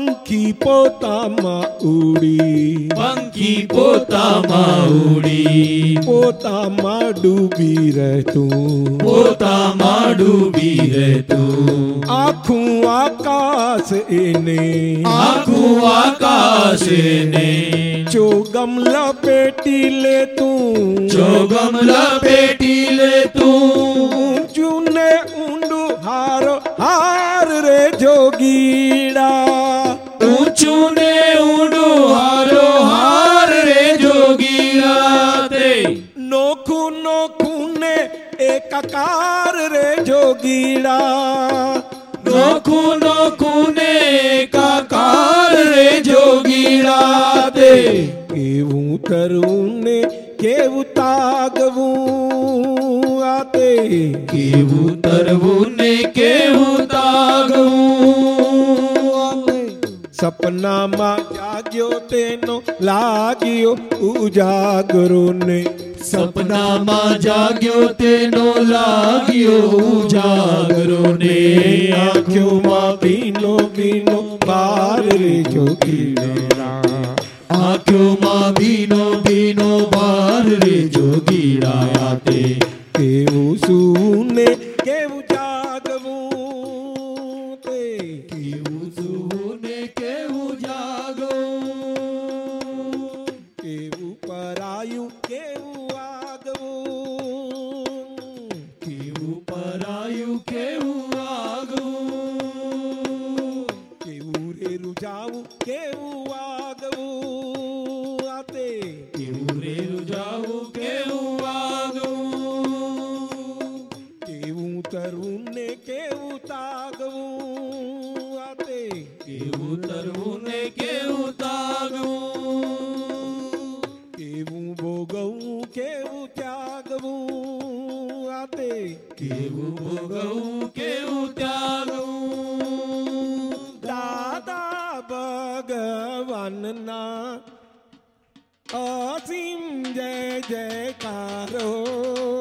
પંખી પોતામાં ઉડી. પંખી પોતામાં ઉડી. પોતામાં ડૂબી રહેતું. પોતામાં ડૂબી રહેતું. આખું આકાશ એને. આખું આકાશ પેટી ચોગમ લપેટી લેતું. ગમલા લપેટી લેતું. તું ચૂને ઊંડું હારો હાર રે જોગીડા ને ઊંડું હારો હાર રે જોગીરા તે નોખું નોખું ને એકાકાર રે જોગીડા નોખું નોખું ને કાકાર રે જોગીડા તે કેવું તરવું ને કેવું તાગવું આતે. કેવું તરવું ને કેવું તાગવું સપનામાં જાગ્યો તેનો લાગ્યો ઉજાગરો ને. સપનામાં જાગ્યો તેનો લાગ્યો ઉજાગરો ને. આંખોમાં ભીનો ભીનો બાર રે જોગીડા આંખોમાં ભીનો ભીનો બાર રે જોગીરાયા તે. કેવું સૂને કેવું જાગવું na. Asim Jai Jai Karo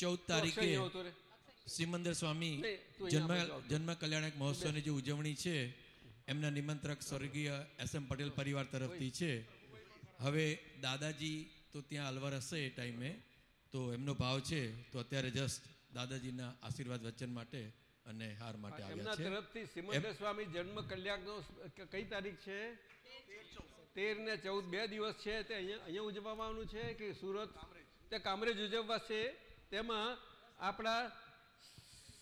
ચૌદ તારીખે. સિમંદર સ્વામી જન્મ જન્મ કલ્યાણક મહોત્સવની જે ઉજવણી છે એમના નિમંત્રક સ્વર્ગીય એસ એમ પટેલ પરિવાર તરફથી છે. હવે દાદાજી તો ત્યાં અલવર હશે એ ટાઈમે તો એમનો ભાવ છે તો અત્યારે જસ્ટ દાદાજીના આશીર્વાદ વચન માટે અને હાર માટે આવ્યા છે. તરફથી સિમંદર સ્વામી જન્મ કલ્યાણનો કઈ તારીખ છે? તેર ને ચૌદ બે દિવસ છે તે અહીંયા અહીંયા ઉજવવાનું છે કે સુરત? તે કામરેજ ઉજવવા છે? તેમાં આપણા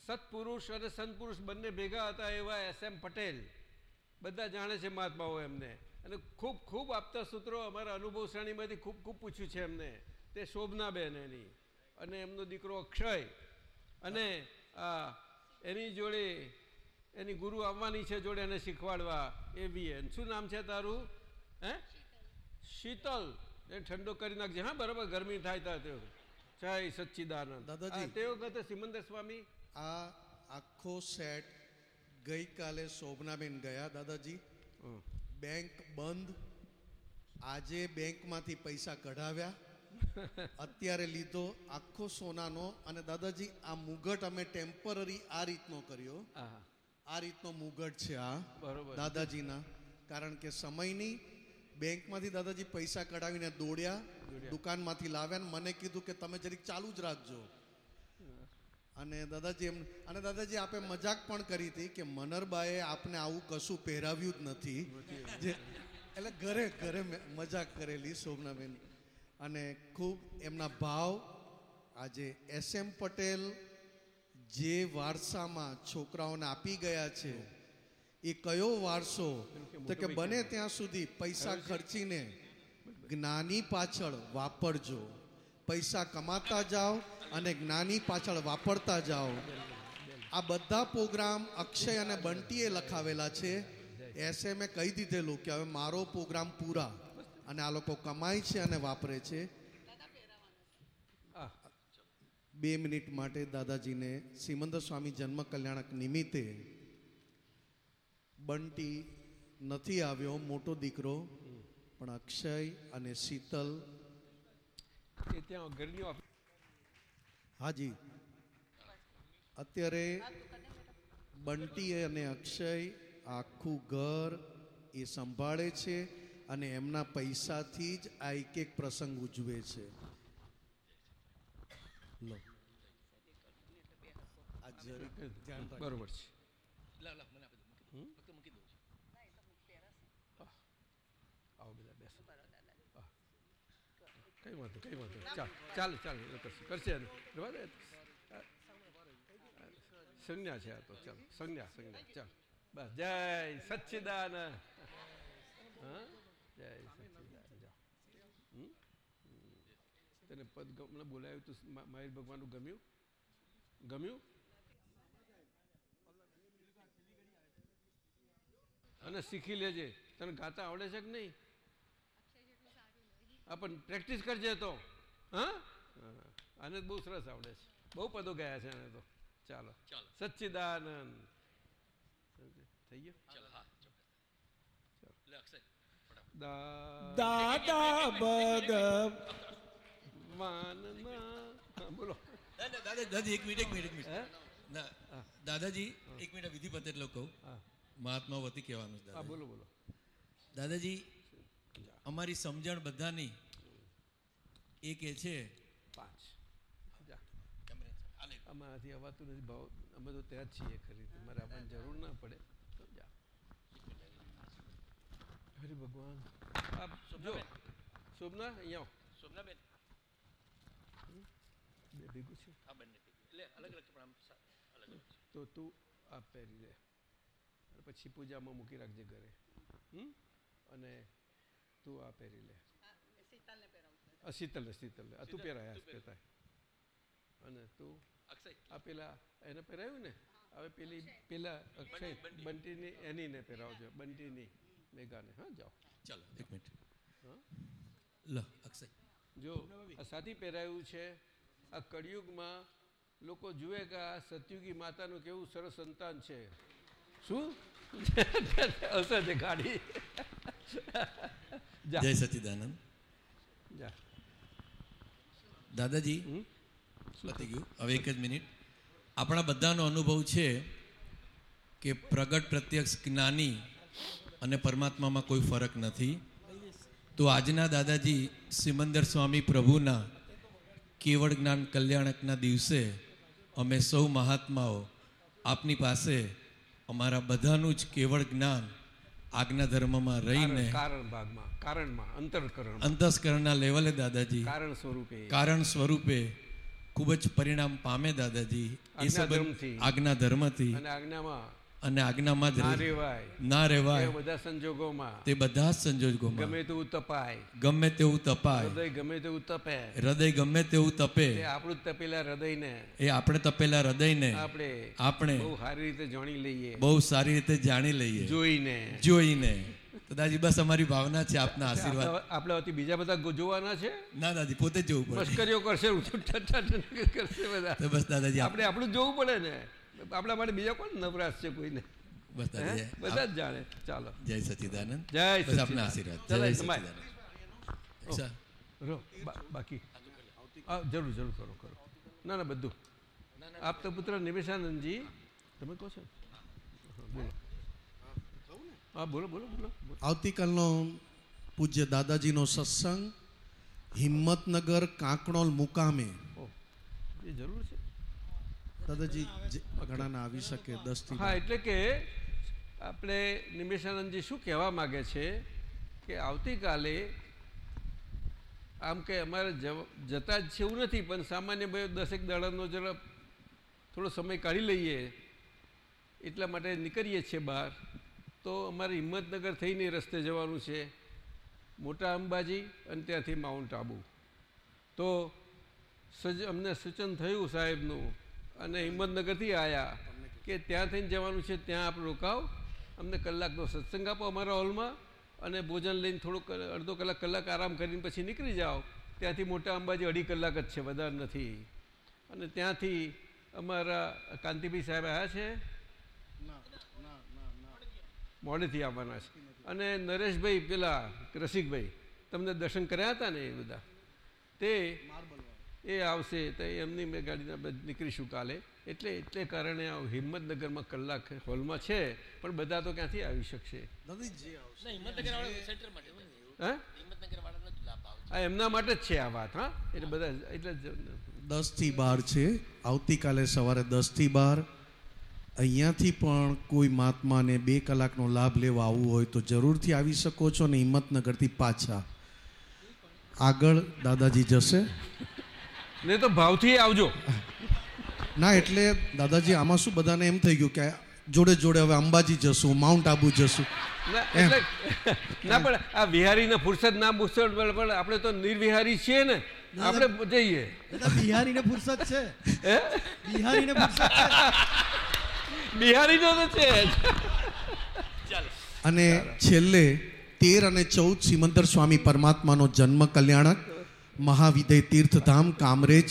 સત્પુરુષ અને સંતપુરુષ બંને ભેગા હતા એવા એસ એમ પટેલ. બધા જાણે છે મહાત્માઓ એમને. અને ખૂબ ખૂબ આપતા સૂત્રો અમારા અનુભવ શ્રેણીમાંથી ખૂબ ખૂબ પૂછ્યું છે એમને. તે શોભનાબેન એની. અને એમનો દીકરો અક્ષય. અને આ એની જોડે એની ગુરુ આવવાની છે જોડે એને શીખવાડવા એવી એન. શું નામ છે તારું? હે? શીતલ. એ ઠંડો કરી નાખજે. હા બરાબર ગરમી થાય તા તે. જય સચ્ચિદાનંદ. દાદાજી. તે વખતે સિમંદર સ્વામી? આ આખો સેટ ગઈકાલે શોભનાબેન ગયા દાદાજી. બેંક બંધ. આજે બેંકમાંથી પૈસા કઢાવ્યા. અત્યારે લીધો આખો સોનાનો. અને દાદાજી આ મુગટ અમે ટેમ્પરરી આ રીતનો કર્યો. આ રીતનો મુગટ છે આ બરોબર. દાદાજીના. કારણ કે સમયની બેંકમાંથી દાદાજી પૈસા કઢાવીને દોડ્યા દુકાનમાંથી લાવ્યા ને મને કીધું કે તમે જરીક ચાલુ જ રાખજો. અને દાદાજી એમ અને દાદાજી આપે મજાક પણ કરી હતી કે મનરબાએ આપને આવું કશું પહેરાવ્યું જ નથી. જે એટલે ઘરે ઘરે મજાક કરેલી શોભનાબેન. અને ખૂબ એમના ભાવ આજે એસ એમ પટેલ જે વારસામાં છોકરાઓને આપી ગયા છે એ કયો વારસો? તો કે બને ત્યાં સુધી પૈસા ખર્ચીને જ્ઞાની પાછળ વાપરજો. પૈસા કમાતા જાઓ અને જ્ઞાની પાછળ વાપરતા જાઓ. આ બધા પ્રોગ્રામ અક્ષય અને બંટીએ લખાવેલા છે. એસે મેં કહી દીધેલું કે હવે મારો પ્રોગ્રામ પૂરા અને આ લોકો કમાય છે અને વાપરે છે. બે મિનિટ માટે દાદાજીને સિમંદર સ્વામી જન્મ કલ્યાણક નિમિત્તે બંટી નથી આવ્યો મોટો દીકરો પણ અક્ષય અને શીતલ. એ ત્યાં ઘરની હાજી. અત્યારે બંટી અને અક્ષય આખું ઘર એ સંભાળે છે અને એમના પૈસાથી જ આ એક એક પ્રસંગ ઉજવે છે. લો. બરોબર છે આવો બધા બેસો હા. કઈ વાંધો કઈ વાંધો. ચાલ ચાલે ચાલે એ કરશે. કરશે. આ, સંજ્ઞા છે આ તો. ચાલ સંજ્ઞા સંજ્ઞા ચાલ. બસ. જય સચ્ચિદાન હા? જય સચ્ચિદાન. તને પદ ગમ- મને બોલાયું તું માહિર ભગવાનનું ગમ્યું? ગમ્યું? અને શીખી લેજે. તને ગાતા આવડે છે કે નહીં? પણ પ્રેક્ટિસ કરજે તો. હા. આને બહુ સરસ આવડે છે. બહુ પદો ગયા છે આને તો. ચાલો. ચાલો. સચ્ચિદાનંદ. થઈ ગયો? દાદા ભગવાન બોલો. ના, ના, દાદા દાદી એક મિનિટ એક મિનિટ એક મિનિટ. ના દાદાજી એક મિનિટ વિધિ પતે એટલે કહું. હા. મહાત્મા વતી કહેવાનું છે હા બોલો બોલો. દાદાજી અમારી સમજણ બધાની એ કે છે પાંચ. અમારાથી અવાતું નથી ભાવ અમે તો ત્યાં જ છીએ ખરી. તમારે આપણને જરૂર ના પડે તો જા. હરે ભગવાન. આપ જો શોભના અહીંયા. શોભનાબેન બે ભેગું છે? આ બંને એટલે અલગ અલગ પણ અલગ અલગ. તો તું આ પહેરી લે. પછી પૂજામાં મૂકી રાખજે ઘરે. હમ? અને તું આ પહેરી લે શીતલ શીતલ આ તું પહેરાય આ અને તું આ પેલા એને પહેરાયું ને હવે પેલી પેલા અક્ષય બંટીની એની ને પહેરાવજો બંટીની મેઘાને હા જાઓ ચાલો એક મિનિટ હા લો અક્ષય જો આ સાથી પહેરાયું છે આ કળિયુગમાં લોકો જુએ કે આ સતયુગી માતાનું કેવું સરસ સંતાન છે શું અસર છે ગાડી જય સચિદાનંદ દાદાજી થઈ પતી ગયું હવે એક જ મિનિટ આપણા બધાનો અનુભવ છે કે પ્રગટ પ્રત્યક્ષ જ્ઞાની અને પરમાત્મામાં કોઈ ફરક નથી. તો આજના દાદાજી સિમંદર સ્વામી પ્રભુના કેવળ જ્ઞાન કલ્યાણકના દિવસે અમે સૌ મહાત્માઓ આપની પાસે અમારા બધાનું જ કેવળ જ્ઞાન આજ્ઞા ધર્મમાં રહીને કારણ- કારણ ભાગમાં કારણમાં અંતરકરણ અંતસ્કરણના લેવલે દાદાજી. કારણ સ્વરૂપે. કારણ સ્વરૂપે ખૂબ જ પરિણામ પામે દાદાજી. એ સંબંધ. આજ્ઞા ધર્મથી અને આજ્ઞામાં અને આજ્ઞામાં જ ના ના રહેવાય બધા સંજોગોમાં તે બધા સંજોગોમાં ગમે તેવું તપાય ગમે તેવું તપાય હૃદય ગમે તેવું તપે હૃદય ગમે તેવું તપે આપણું તપેલા હૃદયને એ આપણે તપેલા હૃદયને આપણે આપણે બહુ સારી રીતે જાણી લઈએ બહુ સારી રીતે જાણી લઈએ જોઈને જોઈને તો દાદાજી બસ અમારી ભાવના છે આપના આશીર્વાદ આપણે વતી બીજા બધા જોવાના છે ના દાદી પોતે જ જોવું પડે મશ્કરીઓ કરશે કરશે બધા તો બસ દાદાજી આપણે આપણું જોવું પડે ને આપણા માટે બીજા કોણ નવરાશ છે કોઈને? બધા જ જાણે. ચાલો. જય સચિદાનંદ. જય આપના આશીર્વાદ. જય. રહો બાકી. હા જરૂર જરૂર કરો કરો. ના ના બધું. આપતા પુત્ર નિવેશાનંદજી. તમે કહો છો? હા, બોલો. હા બોલો બોલો બોલો. બોલો. આવતીકાલનો પૂજ્ય દાદાજીનો સત્સંગ હિંમતનગર કાંકણોલ મુકામે. ઓહ એ જરૂર છે. દાદાજી ઘણાના આવી શકે દસ હા એટલે કે આપણે નિમેશાનંદજી શું કહેવા માગે છે કે આવતીકાલે આમ કે અમારે જવ- જતા જ છે એવું નથી પણ સામાન્ય ભાઈ દસેક દાડાનો જરા થોડો સમય કાઢી લઈએ એટલા માટે નીકળીએ છીએ બહાર. તો અમારે હિંમતનગર થઈને રસ્તે જવાનું છે મોટા અંબાજી અને ત્યાંથી માઉન્ટ આબુ. તો સજ અમને સૂચન થયું સાહેબનું અને હિંમતનગરથી આવ્યા કે ત્યાં થઈને જવાનું છે, ત્યાં આપણે રોકાવ. અમને કલાકનો સત્સંગ આપો અમારા હોલમાં અને ભોજન લઈને થોડુંક અડધો કલાક કલાક આરામ કરીને પછી નીકળી જાઓ. ત્યાંથી મોટા અંબાજી અઢી કલાક જ છે, વધારે નથી. અને ત્યાંથી અમારા કાંતિભાઈ સાહેબ આવ્યા છે? મોડેથી આવવાના છે. અને નરેશભાઈ પેલા રસિકભાઈ, તમને દર્શન કર્યા હતા ને એ બધા? તે એ આવશે તો એમની મેં ગાડીના બધા નીકળીશું કાલે. એટલે એટલે કારણે આ હિંમતનગરમાં કલાક હોલમાં છે પણ બધા તો ક્યાંથી આવી શકશે? દાદાજી જે આવશે. એમના માટે જ છે આ વાત હા? એટલે બધા એટલે દસથી બાર છે. આવતીકાલે સવારે દસથી બાર. અહીંયાથી પણ કોઈ મહાત્માને બે કલાકનો લાભ લેવા આવવું હોય તો જરૂરથી આવી શકો છો ને હિંમતનગરથી પાછા. આગળ દાદાજી જશે. ને તો ભાવથી આવજો. ના એટલે દાદાજી આમાં શું બધાને એમ થઈ ગયું કે જોડે જોડે હવે અંબાજી જશું માઉન્ટ આબુ જશું. ના એટલે ના પણ આ વિહારીને ફુરસદ ના ફુરસદ પણ આપણે તો નિર્વિહારી છીએ ને. આપણે જઈએ. બિહારીને ફુરસદ છે. હે? બિહારીને ફુરસત છે. બિહારી તો છે જ. અને છેલ્લે તેર અને ચૌદ સિમંદર સ્વામી પરમાત્માનો જન્મ કલ્યાણક. મહાવિદય તીર્થધામ કામરેજ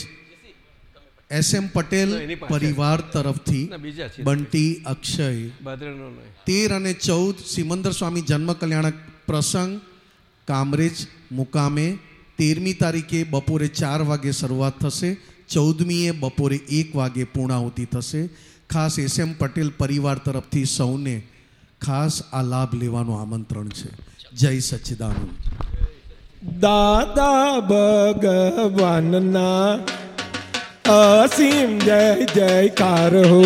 એસ એમ પટેલ પરિવાર તરફથી બંટી અક્ષય. તેર અને ચૌદ સિમંદર સ્વામી જન્મ કલ્યાણક પ્રસંગ કામરેજ મુકામે તેરમી તારીખે બપોરે ચાર વાગે શરૂઆત થશે ચૌદમીએ બપોરે એક વાગે પૂર્ણાહુતિ થશે. ખાસ એસ એમ પટેલ પરિવાર તરફથી સૌને ખાસ આ લાભ લેવાનું આમંત્રણ છે. જય સચ્ચિદાનંદ દાદા ભગવાનના અસીમ જય જયકાર હો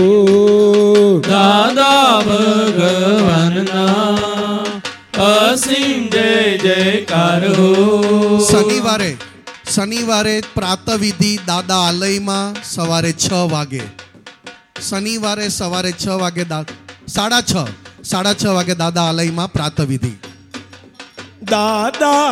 દાદા ભગવાનના અસીમ જય જયકાર હો શનિવારે શનિવારે પ્રાતવિધિ દાદા આલયમાં સવારે છ વાગે. શનિવારે સવારે છ વાગે સાડા છ સાડા છ વાગે દાદા આલયમાં પ્રાતવિધિ. દાદા